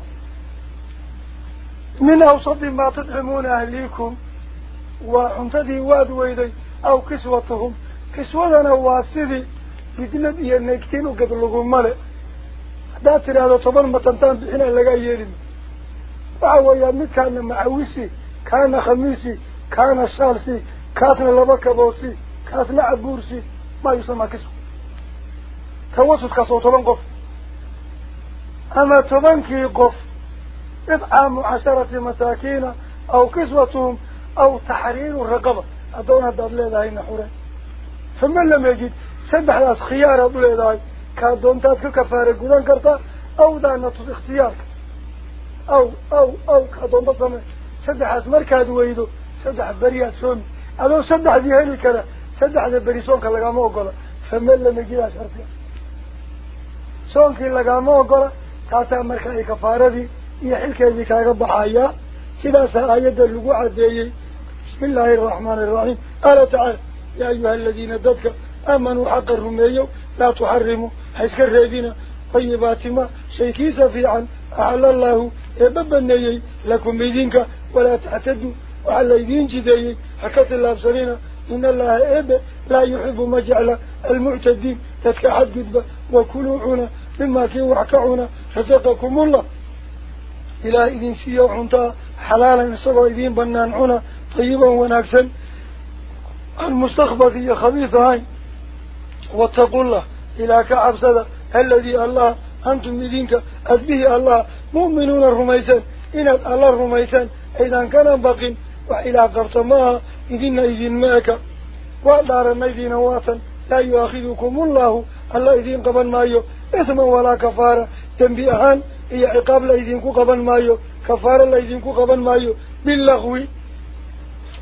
من أوصد ما تطعمون أهليكم. وعنتدي واد ويدي. أو كسوتهم. كسوتنا واسدي بدنا دي نكتين وقد لقوا ملء ذات هذا طبعا ما تنتان بحنا لقايرين فهو يعني كان معويسي كان خميسي كان شالسي كاسنا لبكا بوسي كاسنا عبورسي ما يسمى كسو. توسط كسو طبعا قف. أما طبعا كي قف إطعام عشرة مساكين أو كسوتهم أو تحرير الرقبة. Addoon haddaad leedahayna xure فمن لم يجد سبح راس خيار أبو ذاي كادون تاتك كفارة قدان كرتا أو دانا تص اختيارك أو أو أو كادون بطمة سبح راس مركاد ويدو. سبح بريات سون. أدو سبح ذي هلي كذا سبح ذي بريسون كاللقامة وقلا فمن لم يجد سون كي لقامة وقلا تاتا مركاد كفارة ذي يحل كذي كاقب حياة كذا سآية اللقوع دي بسم الله الرحمن الرحيم. قال تعالى يا أيها الذين ددك آمنوا حق الرميو لا تحرموا حيث الرابين طيبات ما شيكي سفيعا. أحل الله يببنيي لكم بيدينك ولا تعتدوا وعلى يدين جدي حكت الأبصرين إن الله إبه لا يحب مجعل المعتدين. تتكحد وكلوعنا مما كي وحكعنا رزقكم الله. إلى إذن سيوحنتا حلالا سبا إذن بنانعنا طيبا ونكسا المستخبث خبيث هاي. واتقوا الله. إلى كعب سدا الذي الله أنتم بدينك. أذبه الله مؤمنون الرميسان إن الله الرميسان إذا كان باقين وإلى قرطماها إذن إذن معك. وأدار النيدين واتا لا يؤخذكم الله. الله إذن قبل مايو إثما ولا كفارة. تنبيهان إيا عقاب لا إذن قبل مايو كفارة لا إذن قبل مايو باللغوي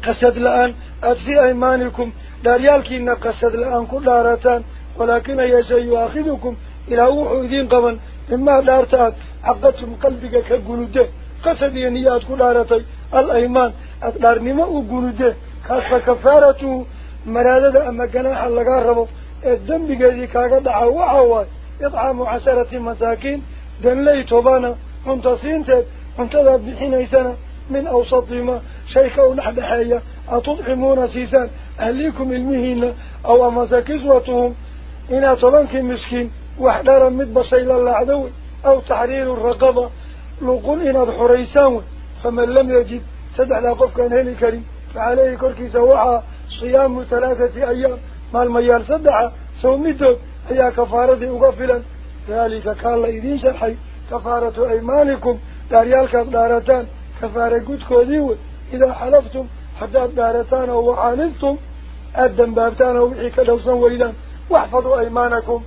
قصد الآن أدفي أيمانكم. داريالكينا قصد الآن كل دارتان. ولكن يشاء يؤخذكم إلى وحودين قبا إما دارتان. عقدتم قلبك كقنوده قصد ينيات كل دارتي. الأيمان. أدار نما قنوده كاسف كفارته. مرادة أما جناح اللقاربه الدنب قذي كاقد عوحوا يطعم عشرة مساكين. دن لي طبانا منتصين تد منتظر بحين سنة من أوسط ما شيكا نحن حيا. أتطعمون سيسان أهليكم المهين أو أمسا كسوتهم إنا طبانك مسكين وحدارا مدبسا إلى العدو أو تحرير الرقبة. لقل إنا الحريسان فمن لم يجد سدع لقف كان هلي كريم. فعليه كركي سواحا صيام ثلاثة أيام. ما الميال سدع سوميته هي كفارة أغفلا ذلك كان لإذين شرحي كفارة أيمانكم. داريالك دارتان. كفارة قد كوديوه إذا حلفتم حتى دارتان وحانفتم أدن بابتان وحي كدوسا ويدان واحفظوا أيمانكم.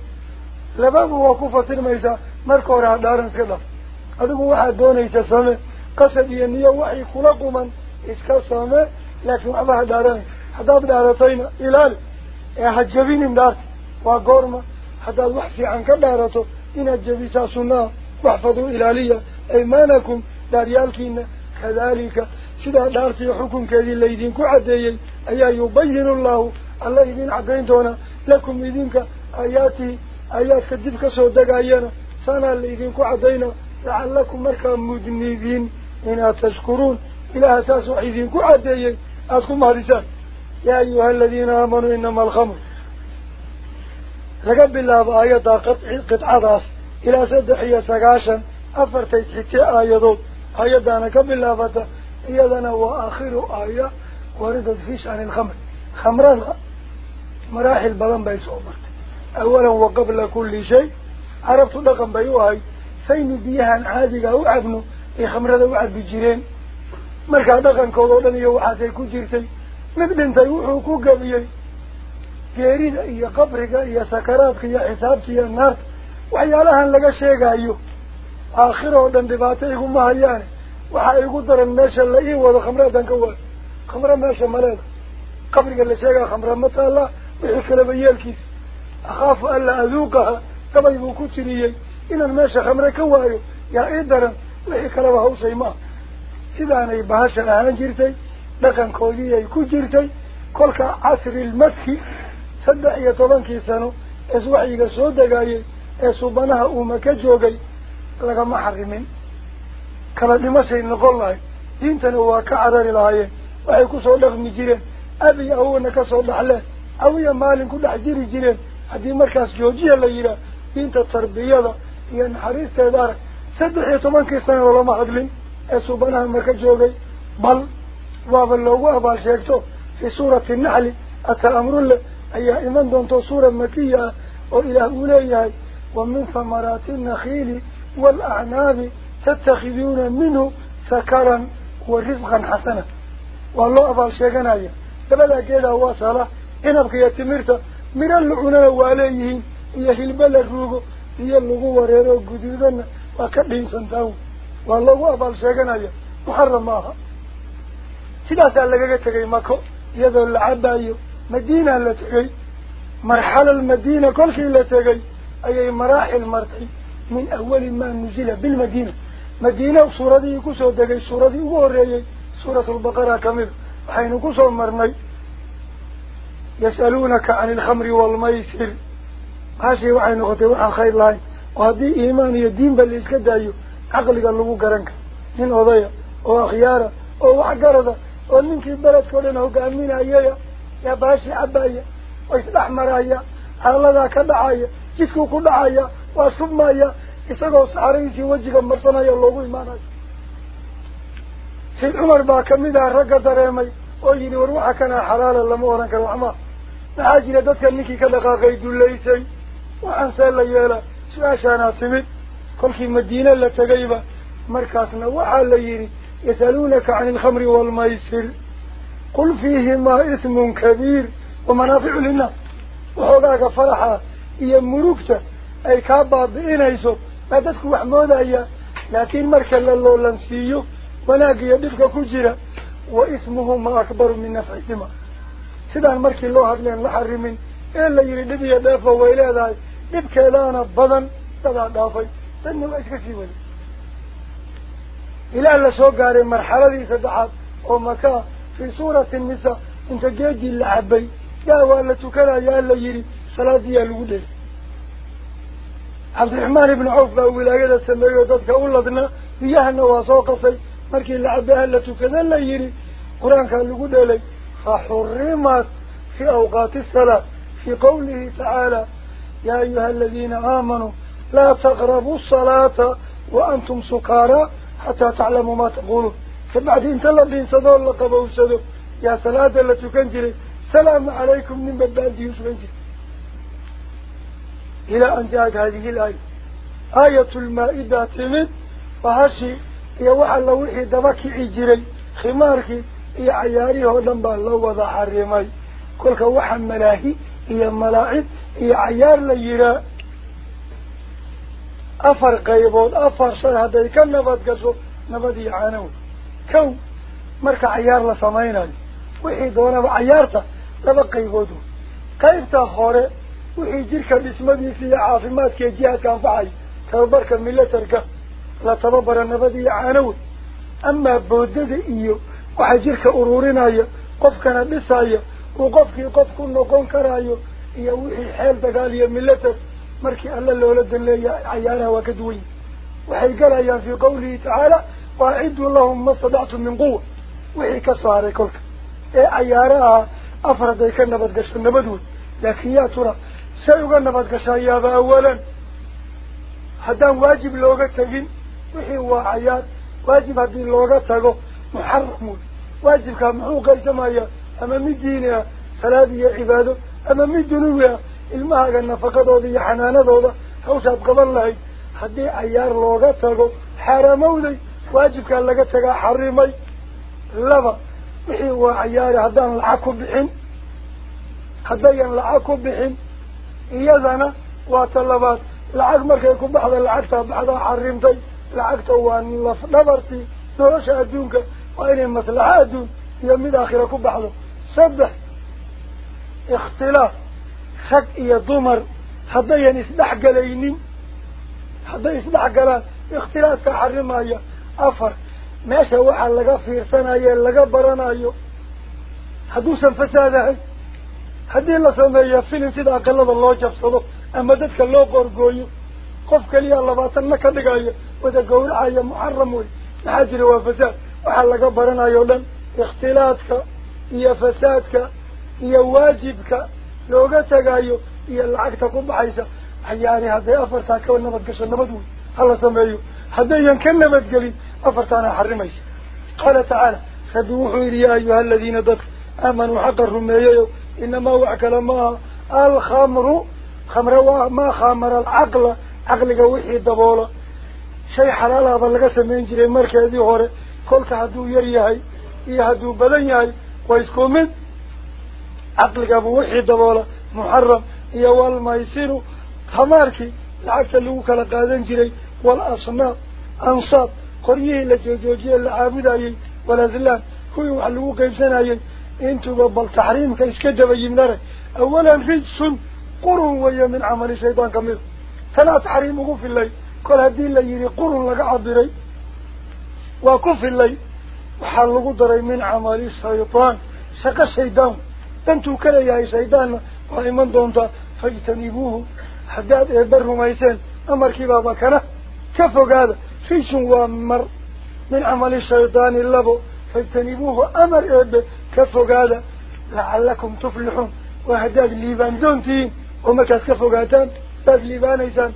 لباب وكوفة الميسا مركورا دارن كذا أدوك واحد دونيسا سامة قصد ينيا وحي خلقوا من إسكا سامة لكن أبا دارن. حتى دارتين إلال. هجبين دارت وقورما. حتى الوحفي عنك دارته إن الجبيسا سنة. واحفظوا إلالية أيمانكم. داريالكين. كذلك سيدان دارتي حكم كذي الليذين كعديي أي يبين الله الليذين عدين دونا لكم إذنك آياتي آيات كذبك سودك آيانا سانا الليذين كعدينا لعلكم مركا مدنيذين إنا تشكرون إلى أساس وحيذين كعديي أتكم هرسان يا أيها الذين آمنوا إنما الخمر. لقب الله بآيات قطعة إلى سدحية سقاشا أفرتيت حتى آياته fi shani alkhamr khamrada maraaxil badan bay soo martay awalan wa qabla kulli shay carabtu dhaqan bay u ahayd saynu biyahan caadiga u cabno ay khamrada u cabi jireen markaa dhaqankooda o dhan iyo waxaasay ku jirtay mid dhintay wuxuu ku gabiyey geerida iyo qabriga iyo sakaraadka iyo xisaabta iyo naarta waxyaalahan laga sheegayo hayaane waxaa igu daran meesha la ii wado khamraadan ka waayo khamro meesha maleeda qabriga la sheegaa khamra ma taallaa wixii kaleba yeelkiisa akhaafu anla aduuqaha gabay buu ku tiriyey inaan meesha khamre ka waayo yaa ii daran wixii kaleba hawshay maaha sidaanay bahasha ahaan jirtay dhaqankoodii ay ku jirtay kolka casrilmadki saddex iyo tobankii sano ees waxyiga soo degaayay ee subanaha uuma ka joogay لغا محرمين كلا لما سيدنا قول الله دينتنا هو كعرار الهي وحي كسو لغم جيرين أبي أهو نكسو لحله أو يمالين كل حجيري جيرين هذه مركز جوجيه اللي يرى دينت التربية يعني حريص تدارك سدحي طمان كيستان ولا محضلين أسوبانها مركز جوجي بل وابا اللوغوها بالشيكتو في سورة النحل أتأمر الله أي إمان دونتو سورة مكية وإله أوليه ومن ثمرات النخيل abaal sheeganaya labadaa geedaa waa sala cinabka iyo timirta miro la cunana waa leeyihiin iyo hilbe la ruugo iyo lagu wareero guduudana waa ka dhiinsantaa waa loogu abaal sheeganaya muxaram maaha sidaasaa lagaga tegay mako iyadoo la cabayo madiina la tegay marxala almadiina kolkii la tegay ayay maraaxil martay من أول ما نزل بالمدينة. مدينة وصورة دي كسو دقي صورة دي وورية صورة البقرة كمير حين كسو مرمي يسألونك عن الخمر والميسر. هاشي وحين غطي وحن خير الله وهذه إيمان يدين بالإسكة دايو؟ عقل قال له قرنك. من وضايا وأخيارة ووحقارة ومنك البلد كلنا وقامين أيها يا باشي عبايا واشد أحمر أيها أغلقا كبعايا جدكو كبعايا وصم مايا إساقو سعريسي وجيغا مرسانا يلوغو إمانا سيد عمر باكا مدى رقا دريمي ويني وروحكنا حلالا لما ورنك العمى نعاجل دتك النكي كدقا غيدو ليسي وعن سيلا يالا سعشانا سميد كل في مدينة لتقيبة مركاسنا وحال ليري يسألونك عن الخمر والميسر قل فيهما اسم كبير ومنافع للناس وحوضاك فرحة هي مروكته ay kaa baabi'inayso baa dadku wax moodaya laakiin marka la loolansiiyo wanaag iyo dhibka ku jira wa ismuhuma akbaru min nafcihima sidaan markii loo hadleen la xarimin ee la yidhi dhib iyo dheefa way leedahay dhibkeedaana badan dadaa dhaafay dadna waa iska sii wada ilaa la soo gaaray marxaladii saddexaad oo makaa fii suurati nisa inta geedii la cabay yaa waa la tukanayaa la yidhi salaadiyaa lagu dhelay عبد الرحمن بن عوف لو ولاجده سميو دد كولدنا يهنا واسو قصي مركي لعب أهل تكذا لا يري. قرآن كان لو دلي فحرمت في أوقات الصلاة. في قوله تعالى يا أيها الذين آمنوا لا تقربوا الصلاة وأنتم سكارى حتى تعلموا ما تقولون. فبعدين طلب من صدور لقبه وسدوا يا صلاه التي كنت سلام عليكم من بدات يسجد إلى أن جاءت هذه الآية. آية المائدة تمت فهاشي يوحى اللوحي دبك عجري خمارك يعياري ودنبا الله وضع الرمي كلك وحى الملاهي هي الملاعب هي عيار ليرا أفر قيبون أفر صلحة كم نبات قصو نبات يعانون. كو مرك عيار لسمينا وحيدون عيارته لبقى يقودون قيبتا خوري وحي جيركا بسمده في عافمات كيجيهات كان فعي تربركا من الله تركا لا تببر النبضي عانوه أما بودده إيو وحي جيركا أرورنا إيو كان بسا إيو وقفكي قفك النقون كرا إيو إيو وحي حيال بقالي من الله تركا مركي ألا لولد اللي عيانا وكدوي. وحي قال إيان في قوله تعالى وعدوا اللهم ما صدعتم من قوة. وحي كسواري كلك. إيه عيارا أفرد إيكا النبض قشن النبضون لكن يا ترى uga nabad gashayaaba awalan haddaan waajib looga tegin wixii waa cayaar waajib haddii looga tago muxaram wey waajibkaa muxuu qaysamayaa ama mid diini ah salaad iyo cibaado ama mid dunuwi ah ilmahaaga nafaqadooda iyo xanaanadooda hawshaad qaban lahayd haddii cayaar looga tago xaaraamowday waajibkaa laga tagaa xarimay laba wixii waa cayaari haddaan lacag ku bixin haddayan lacag ku bixin يدنا وطلبات العقد مركا يكون بحضا العقدة بحضا حرمتي العقدة وان لفنبرتي نرشا الدينك وإنه مثلها الدين يميد آخر يكون بحضا صدح اختلاف خد إيا دمر حدا ينسدح قليني حدا يسدح قلان اختلاف كحرم أيا أفر ماشا وحا لقى فيرسان أيا لقى برانا أيا حدوسا فسادا هدي الله سمي فين سيد أقل الله الله أما أمدتك الله قرقوي قفك لي الله باتنك دقاية وذا قول عاية معرموي الحجر وفساد وحلق برنا يولن اختلاطك يا فسادك يا واجبك لو لوغتك أيو هي العك تقوم بحيسة حياني هذي أفرتك والنبت قشل نبتوي الله سمي هذي ينكن نبت قلي أفرتنا حرميش قال تعالى خدوحوا لي أيها الذين دخل أمنوا حق الرمي أيو إنما هو أكل ما الخمر. خمر ما خمر. العقل عقل جوحي الدبولة شيء حلال هذا اللي من جري مركزي هوري. كل كهدو يري هاي يهدو بلن هاي. ويسكومن عقل جوحي الدبولة محرم. يا يوال ما يصيره خماركي. العكس اللي هو كلا قادن جري. والأصناف أنصاب. قريه اللي جوجيه اللي ولا زلان. كوي وحلوه قيمسان هاي انتو ببال تحريم كيسكدب يمنره اولا رجس قر ويا من عمل شيطان كمير. فلا تحريمه في الليل كل هذه الليل قر لك عبري وكو في الليل وحلق دري من عمل الشيطان. شق الشيطان. انتو كلا يا شيطان. وايمان دونتا فاجتنبوه. حداد ابر ميسان أمر كبابا كنا. كفو قاد فيش ومر من عمل الشيطان اللبو. فاجتنبوه أمر إبه كفوق هذا لعلكم تفلحون. وهداد الليبان دونتين وما كاس كفوق هاتان باب الليبان إيسان.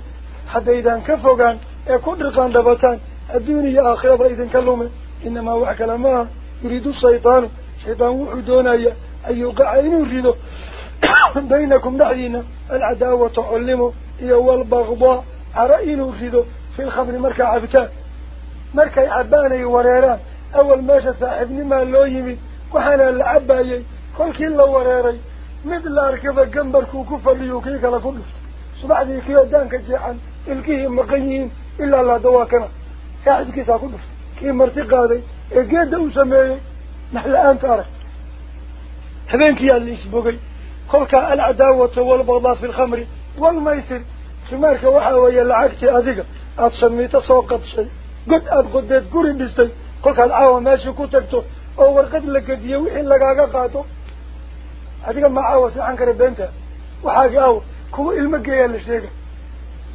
حتى إذا كفوق هان يكون رقان دبطان الدنيا يا آخرة إذن كلمه إنما هو كلامها يريد الشيطان. شيطان وحدونا أي يوقع إنه يريده بينكم دعينا. العداوة تعلموا هي والبغضاء. أرأي نوخده في الخبر مركع عبتان. مركع عبانة وريران. أول ما شاحبني ما لويمي وحنا العباي كل كيلو وراري. مثل أركب جنبك وكف ليوكيك على كل سبعة ذي كيادان كجيعا الكيه مقيين إلا لا دواكنا. ساعد كيسا كنف كي مرتي قادي اقيد دو سمي نحل الآن تارك. هبين اللي ليس بغي قولك العداوة والبغضاء في الخمر والميسر. شمارك وحاوي العكتي أذيق أتشميت صوقت شي قد أدخدت قريب بستي. Oo warqad la gediyo wixii lagaaga qaato adiga ma caawa seexan kara beenta waxaagi awa kuwa ilmo geeyaa la sheega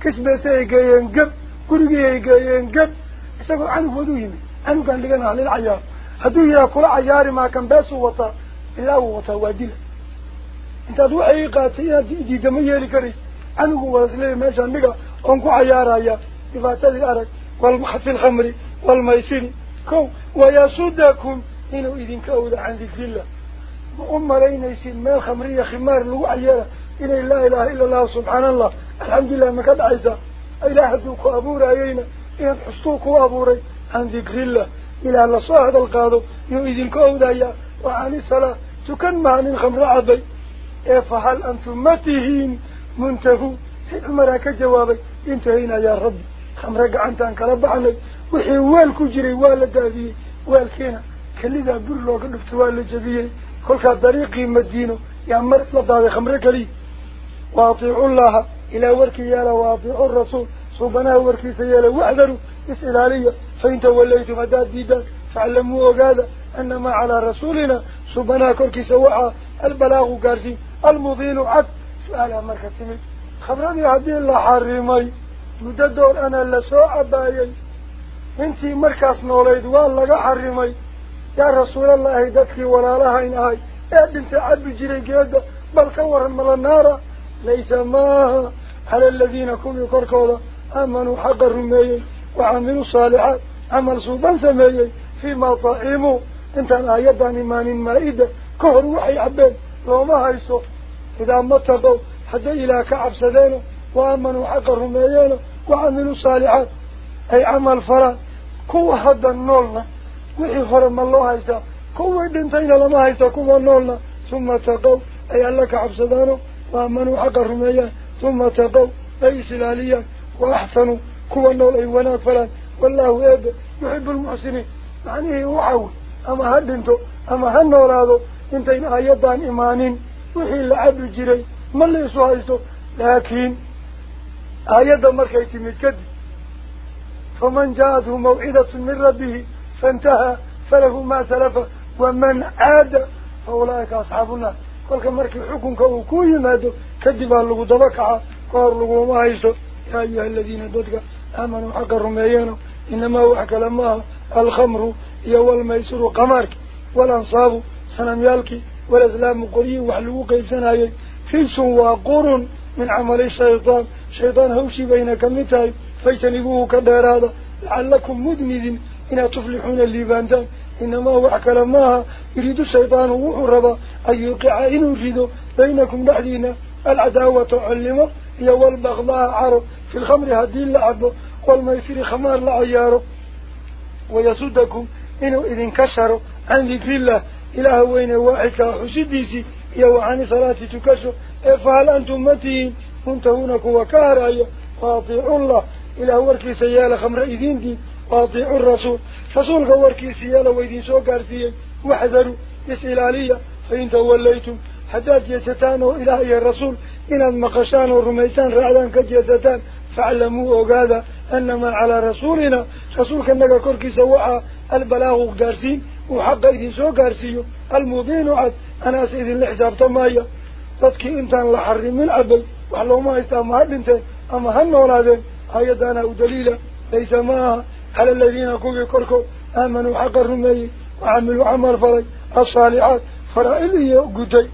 kisbeese ay geeyeen gab gurigii ay geeyeen gab isagoo canugoodu yimid canugaan dhigana halil cayaaro hadduu yidhaha kula cayaari maa kan beesuu wataa ilaa uu wataa waa dila intaad waxay qaatay inaad diida ma yeeli karaysa canugu waasleeya meeshaan dhiga oon ku cayaaraya dhibaatadii arag fi lkhamri walmaysiri كو ويصدكم إنه إذن كأود عن ذكر الله وأم رأينا يسين ميل خمرية خمار لو عيالة. إن لا إله إلا الله سبحان الله. الحمد لله ما قد عيزة إله دوكو أبو رأينا إن حسطوكو أبو رأي عن ذكر الله إلى أن صاحب القادو. يؤذن كأود أيا وعن الصلاة. تكن معنى الخمر عبي. فهل أنتم متهين منتهو. حكم راك جوابي. انتهينا يا ربي خمرة عندهن كلا بعلي وحي وال كجري وال دادي وال كنا كل ذا برلوك نفتوال الجبيه كل كطريق مدينه يا مرت لطاعه خمرة كلي واطيع الله إلى وركي على واطيع الرسول صوبنا وركي سيلا وحذروا اسأل علي فإن توليت مداد ديدان فعلموا وقادا أنما على رسولنا صوبنا كركي سواء البلاغ قارسي المضين عد سؤال أمرك السمين خبرني عدي الله حريمي حرمي مددور أنا لسوء بايي إنتي مركز نوليد والله حرمي. يا رسول الله دكي ولا لها إن هاي يا بنت عبد جري جيدا بل كور من النار. ليس ماها على الذين كم يكركولا. آمنوا حق الرميين وعملوا الصالحات. عمل صوبا سميين فيما طعموا إنت الآيات عن إيمان مائدة كهر وحي عبين لو ما هيسو. إذا متقوا حتى إلى كعب سدينه. وآمنوا حق الرميين وعملوا الصالحات أي عمل فرا كو هذا النولنا. وحي فرم الله هيسا كو دنتين لما هيسا كو النولنا ثم تقوا أي ألك عبسدانه وآمنوا حق الرميين ثم تقوا أي سلاليا وأحسنوا. كو النول أي وناك فلان والله إيب يحب المحسنين معنيه وحاول أما هدنتو. أما هنولادو انتين آيادان إيمانين. وحي لعب الجري ما اللي يسوهيستو لكن آيادا مركيتي متكد فمن جاءته موعدة من ربه فانتهى فله ما سلف ومن عاد فأولئك أصحاب النار. كل مركي حكم كوكوي مادو كذب اللغو دبكعا قار ما هيستو يا أيها الذين ددك آمنوا حق الرميين إنما هو حكى لما الخمر يو الميسر قمارك والأنصاب سنميالك والأسلام شيطان هوشي بينك متاي فيتنبوه كدير لعلكم مدمدين إن تفلحون الليباندان إنما هو حكى لما يريد الشيطان وحربا أن يوقع إن يريد بينكم بعدين. العداوة علمه يو البغضاء عرب في الخمر هدين لعبه والميسر خمار لعياره ويسودكم إنه إذن كشروا عن ذكر الله. إله وين واحد حسديسي يو عن صلاة تكشوا فهل أنتم متين منتهونك وكارايا واطيعوا الله. إله وركي سيالة خمر إذين دي واطيعوا الرسول. رسولك وركي سيالة وإذين سو قارسيا واحذروا يسئل عليا فإن توليتم. حداد يستانوا إلهي الرسول. إن المقشان والرميسان رعدان كجيستان. فعلموا وقاذا أنما على رسولنا. رسولك أنك كركي سواء البلاغ قارسين. وحق إذن سو قارسيو المبين عد أنا سيدين لحساب تمايا dadkii intaan la xarimin cabay معلومة إسلام هالنت أما هالنور هذا هي دانا ودليلة ليس ما على الذين أقول كركو آمنوا حق الرمي وعملوا عمر فري. الصالحات فرائلية قدي.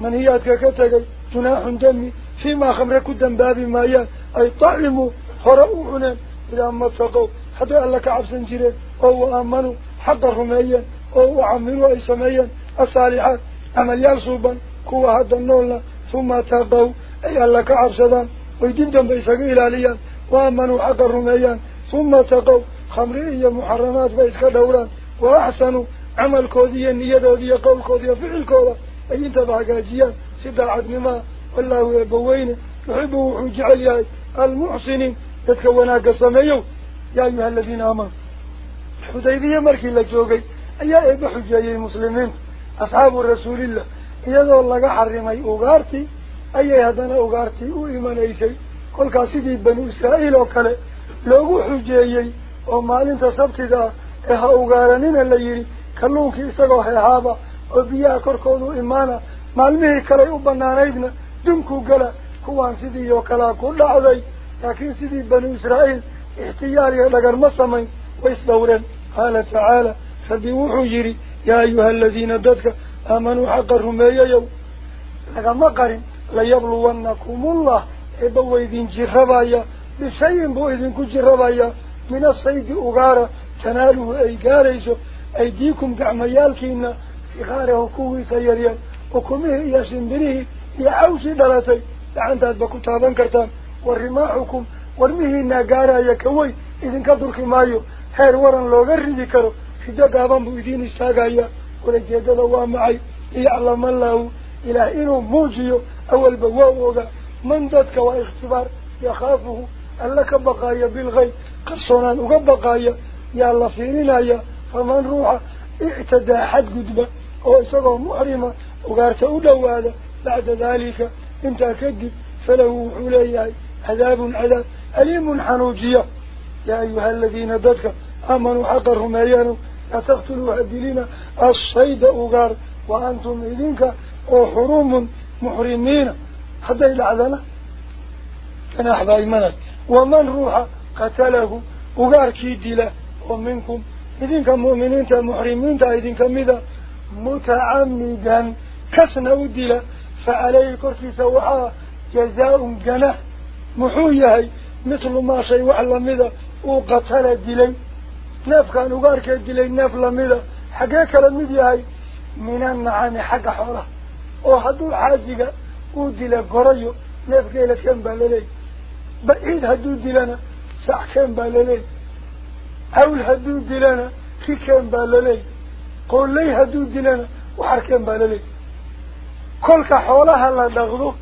من هي أتكتك تناح دمي. فيما خمرك الدم باب ما هي. أي طعموا فرؤونا إذا ما اتقوا حتى لك عبس جيري أو آمنوا حق الرمي أو عملوا إسلامي الصالحات اما يرسوبا. قوة هذا النور ثم تابعوا. أي الله كعبسدا ويدين دم بيسق إلى ليا وأمنوا حق الرميا ثم تقوا خمرية محرمات بيسق دورا وأحسنوا عمل كوديا نية دودية قول كوديا فعل كولا أي انت بهاجاجيا سدى عدن ما والله يبوين يحبه وجعل ياي المحسنين تتكونا قصميو يا أيها الذين آمنوا حديبية مركي لجوغي أي أبو حجي المسلمين أصحاب الرسول الله يا ذا الله حرمي أغارتي أيها دنا أقارتي وإيمان أي شيء كل كاسدي بنو إسرائيل أكله لوجو حجيجي أو مالن تسبت ذا إها أقارنين اللي يري كلون في سقاه هذا أبي أكر كونه إيمانا مالمه كلا يبنا نايدنا دمكو قلا كوان سيدي يوكلا كل عذي لكن سيدي بنو إسرائيل احتياري لقر مصمين ويس دورين قال تعالى فبيوحو جيري يا أيها الذين ددك آمنوا حقرهم يا يو لقر مقرين ليبلونكم الله. إبو إذن جربايا بشيء بو إذن كجربايا من الصيد أغارة تناله أي قاريسو. أيديكم كعميالكين سخاره كوي سيريا وكمه يشندره يعوشي دلتي لعنتاد بكتابا كرتان. ورماحكم ورمه ناقارا يكوي إذن كدرك مايو. هير ورن لو غردي كرو شدا قابان بو إذن استاقايا ولجيدada waa macay liyaclama allahu إلى إنه موجي أو البواب من ذاتك واختبار يخافه. أن لك بقايا بالغي قصونا أغا بقايا. يا الله في يا. فمن روح اعتدى حد قدبة. أو إساقه مؤرمة. وقارت أدوى هذا بعد ذلك انت أكدب فله حليا. عذاب عذاب أليم حنوجية. يا أيها الذين ذاتك أمنوا حقرهم أيانوا. أتقتلوا عدلين الصيد أغار. وأنتم إذنك وحروم محرمين. حتى إلى عذنا كان أحبائي منك ومن روح قتله؟ أغار كيدلا ومنكم إذنك مؤمنين محرمين. إذنك مذا متعمدا. كسنا ودلا فعليه كركي سوحا. جزاء جنح محوية مثل ما شيء وعلى مذا وقتل دلي ناف كان وقارك دلي ناف لمذا حقاك لمذا هاي. من النعام حق حوله وهدو حاجة ودلا قريو ناف قيلة كان باللي بعيد هدو دلنا سع كان باللي أول هدو دلنا كي كان باللي قول لي هدو دلنا وحر كان باللي كل حولها لا دغدو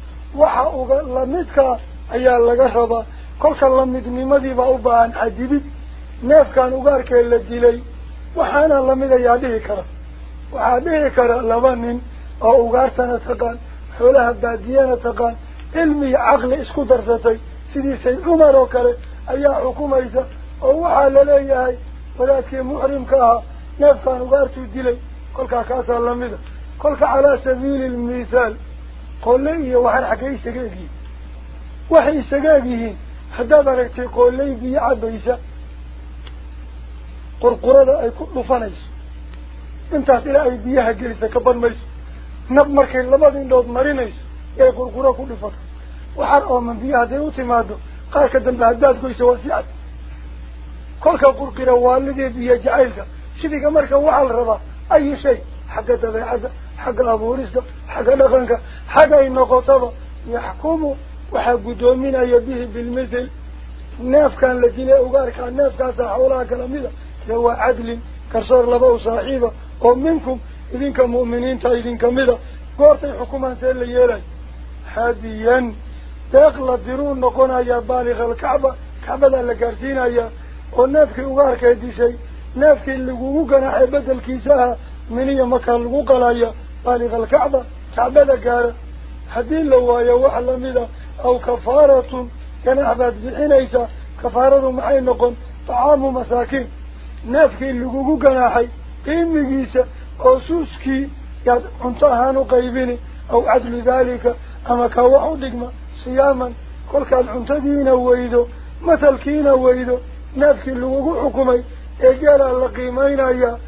waxa uga lamidka ayaa laga rabaa. Kolka lamidnimadiiba u baahan xadidid neefkan ugaarkee la dilay waxaana lamid ayaa وحديه كرا لبنين أو أغارتنا تقال حولها بادينا تقال. علمي عقل إسكو درستي. سيدي سيد عمر وكرا أي حكومة إيسا أو وحال لليه ولكن مؤرم كها نفع أغارتو ديلي. قولك أكاسا اللمدة قولك على سبيل المثال. قول لي إيه وحال حكي إيساقاقي وحي إيساقاقيه حدا بركتي قول لي بي عبا إيسا قرقرة أي كل فنجي انت إلى ايديها جلسة كبان ميس نب مركي لبادين دود مرينيس يا قرقرة كل فتر وحر اومن بيها دي اوتماده قال كدن بهداد قويس واسياد كلك قرقرة والدي بيها جعيلك شديك مركا وعال رضا اي شيء حق دبي عدا حق ابو رزق حق لغنك حق اي مقاطبة يحكمه وحق دومين ايديه بالمثل ناف كان لدينا اوغار كان ناف كان ساحولا كلامي ذا هو عدل كرصار لبو صاحبه ومنكم إذن كمؤمنين تا إذن كميدا قورت الحكومة سيلا يلي حديا تقل درون نقونا يا بالغ الكعبة كعبة لكارسين يا ونافك أغار كيدي شيء نافك اللي قوقنا عبد الكيساها من يمكان الغقلايا بالغ الكعبة كعبة قال حدين لو يوح لمدة أو كفارة كان أحباد بحينيسا كفارة معين نقول طعام مساكين نافكي اللقوقو قناحي قيمي أو سوسكي ياد عنطاهانو قيبيني أو عدل ذلك أما كوحو دقما صياما كل كان عنطدين ويدو مثل كين ويدو نافكي اللقوقو حكمي إجالا لقيمين أيا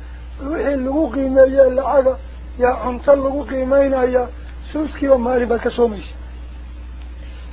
الوحي اللقوقي ميا اللعاقة qiimeynaya suuskiiba maalin baad ka soomaysa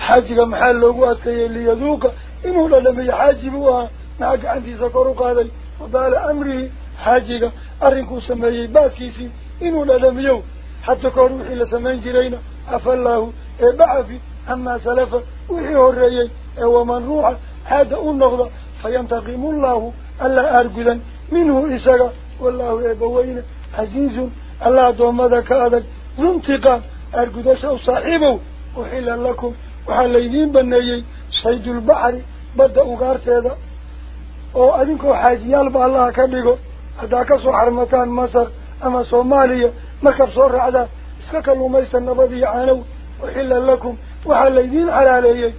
xaajiga maxaa loogu adkeeyey liyaduuqa inuu dhadhamiyo xaaji buu ahaa maxaa gacantiisa kor u qaaday wabaala amrihi xaajiga arrinkuu sameeyey baaskiisii inuu dhadhamiyo حتى كور وحي لسمين جرينا عفى الله بعفي أما سلفا وحي هريي ومن روح هذا النغضة فينتقم الله ألا أرقدا. منه إساق والله إبوين عزيز الله دومدا كأدك. زنتقا أرقدش أو صاحبه وحل لكم وحليدين بنيي. صيد البحر بدأ أغارت هذا adinkoo xaajiyaalba allaha ka dhigo حتى كسو حرمتان مصر أما صوماليا مكب صور على اسكك الوميس النبضي عانو وحلا لكم وحليدين على عليه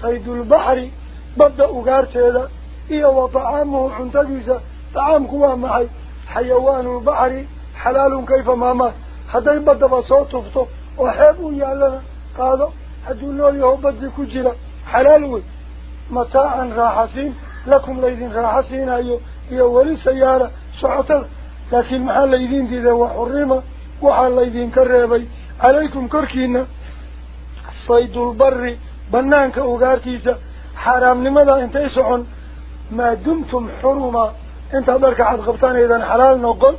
صيد البحر بدأ أقارت هذا إيه وطعامه طعام طعامكم معي. حيوان البحر حلال كيف ماما حدا يبدأ بصوته فتو وحبوا يعلنا قالوا حتى يقولوا له بدي كجرة حلال متاعا راحسين لكم ليدين راحسين أيو إيه ولي سيارة. لكن محال ليدين دي وحرمة وحال ليدين كريبي عليكم كركينا صيد البر بنانك أغارتيسا حرام لماذا انت يسعون ما دمتم حرما انت أدرك عد غبطان إذا حلال نقل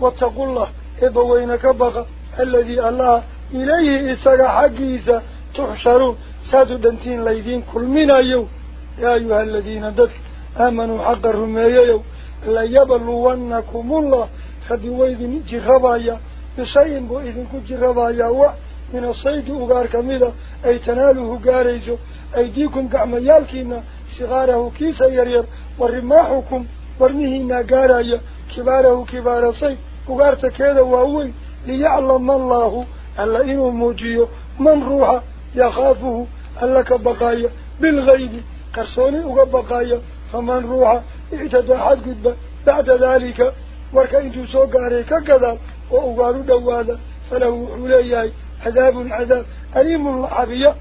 واتقوا الله إبوينك بغى الذي الله إليه إساق حقيسا تحشرون سادو دنتين ليدين كل من أيو يا أيها الذين دك آمنوا حق لا يبلونكم الله خدي ويدن جربايا بشيء بو إذن كجربايا من الصيد أغار كميدا. أي تناله قاريزو أيديكم كعميالكينا صغاره كيسا يرير. ورماحكم ورمهينا قارايا كباره كبار صيد. أغار تكيدا وأوي ليعلم الله ألا إنه موجيه من روح يخافه ألا كبقايا. بالغيب. قرصوني وقبقايا فمن روح إعتداحات قدبا بعد ذلك وارك انتو سوق عليك قدر وقالوا دوالا فلو حليه عذاب عذاب أليم العبية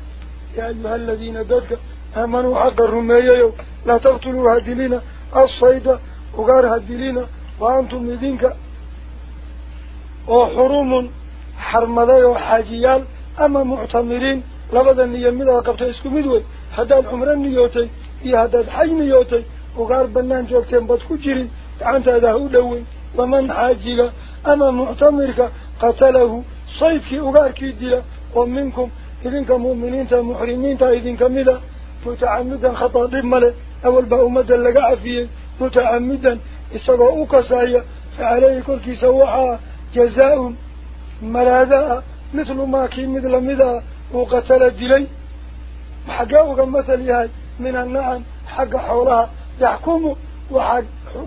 يا أيها الذين دادك أمنوا حق الرمية لا تقتلوا هدلين الصيدة وقال هدلين وأنتم مدينك وحروم حرمضي وحاجيال أما معتمرين لابد أن يميدها قبطة إسكو مدوي هذا العمران نيوتي هذا الحي نيوتي وقال بنان جوكتين بدكو جيرين عن تاده دوين ومن حاجك أما معتمرك قتله صيدك وقالك ديلا ومنكم إذنك مؤمنين تمحرمين تايدين كميلا متعمدا خطأ ضمالة أول بأمدا لقع فيه متعمدا إساقوك سايا فعليه كوركي سواعا جزاء ملاداء مثل ما كي مثل مدى وقتل ديلي حقاوك مثل من النعم حق حولها. يحكم وحق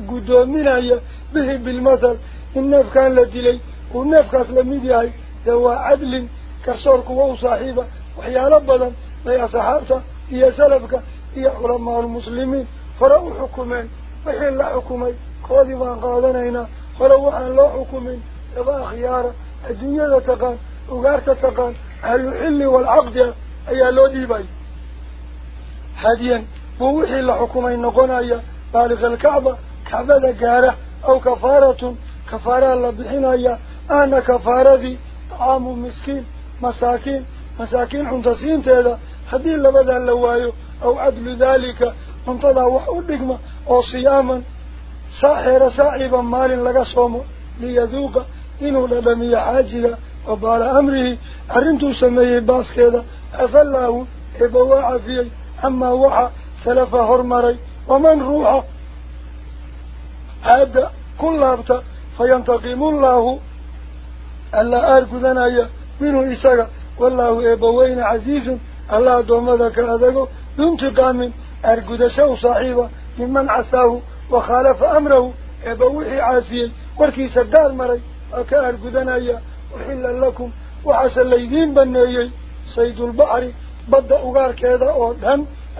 قدومنا به بالمثل. النفق كان لدلي والنفق أسلمي دواء عدل كالشرك وهو صاحبه وحيا ربلا ويا صحابته. يا سلفك يا علماء المسلمين. فرأوا حكمين وحين لا حكمي قاضي ما قاضنا هنا فرأوا عن لا حكمين. يبقى خيارة الدنيا تقان وقارت تقان هل الحل والعقد يا لودي ديباي. حاليا la xukumay noqonaya baaliqa alkacba kacbada gaara aw kafaaratun kafaaraa la bixinaya ahna kafaaradii طعام مسكين مساكين مساكين عند سينتهذا هذه لبدا لوايو أو عدل ذلك. انتظى وحودكما أو صياما. ساحر ساعبا مال لغا صوم ليذوق إنه لدمي حاجة وبال أمره. أرنتو سميه باس كذا أفلاه إبواع فيه أما وحى سلف هرمري ومن روح هذا كل هبتا فينتقم الله. ألا أركضنا منه إساق والله إبوين عزيز الله دومدك أذكو ينتقام سو صاحبه ممن عساه وخالف أمره. إبوحي عاسيا وركي سدال مري. أكأركضنا وحل لكم وعسى الليذين بنيي. سيد البحر بدأ أغار كذا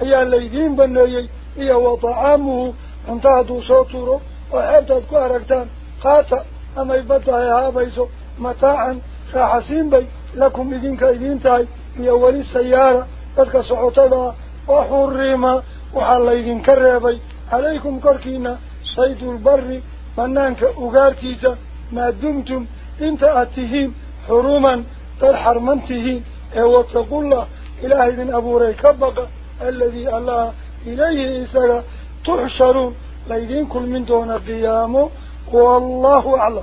أودهم أي الليذين بنيي إيا وطعامه انتهدوا صوتره وحبتت كأركتان قاتا أما يبدأ هابيسو متاعا راحسين بي لكم إذنك إذن تاي هي ولي السيارة تلك صعوتها وحرما وحال إذن كربي عليكم كركينا صيد البر منانك أغاركيسا ما دمتم انت أتهين حروما تلحرمنتهين واتقوا الله إله إذن أبو ريكبك الذي الله إليه إساق تحشرون ليدين كل من دون قيامه والله أعلم.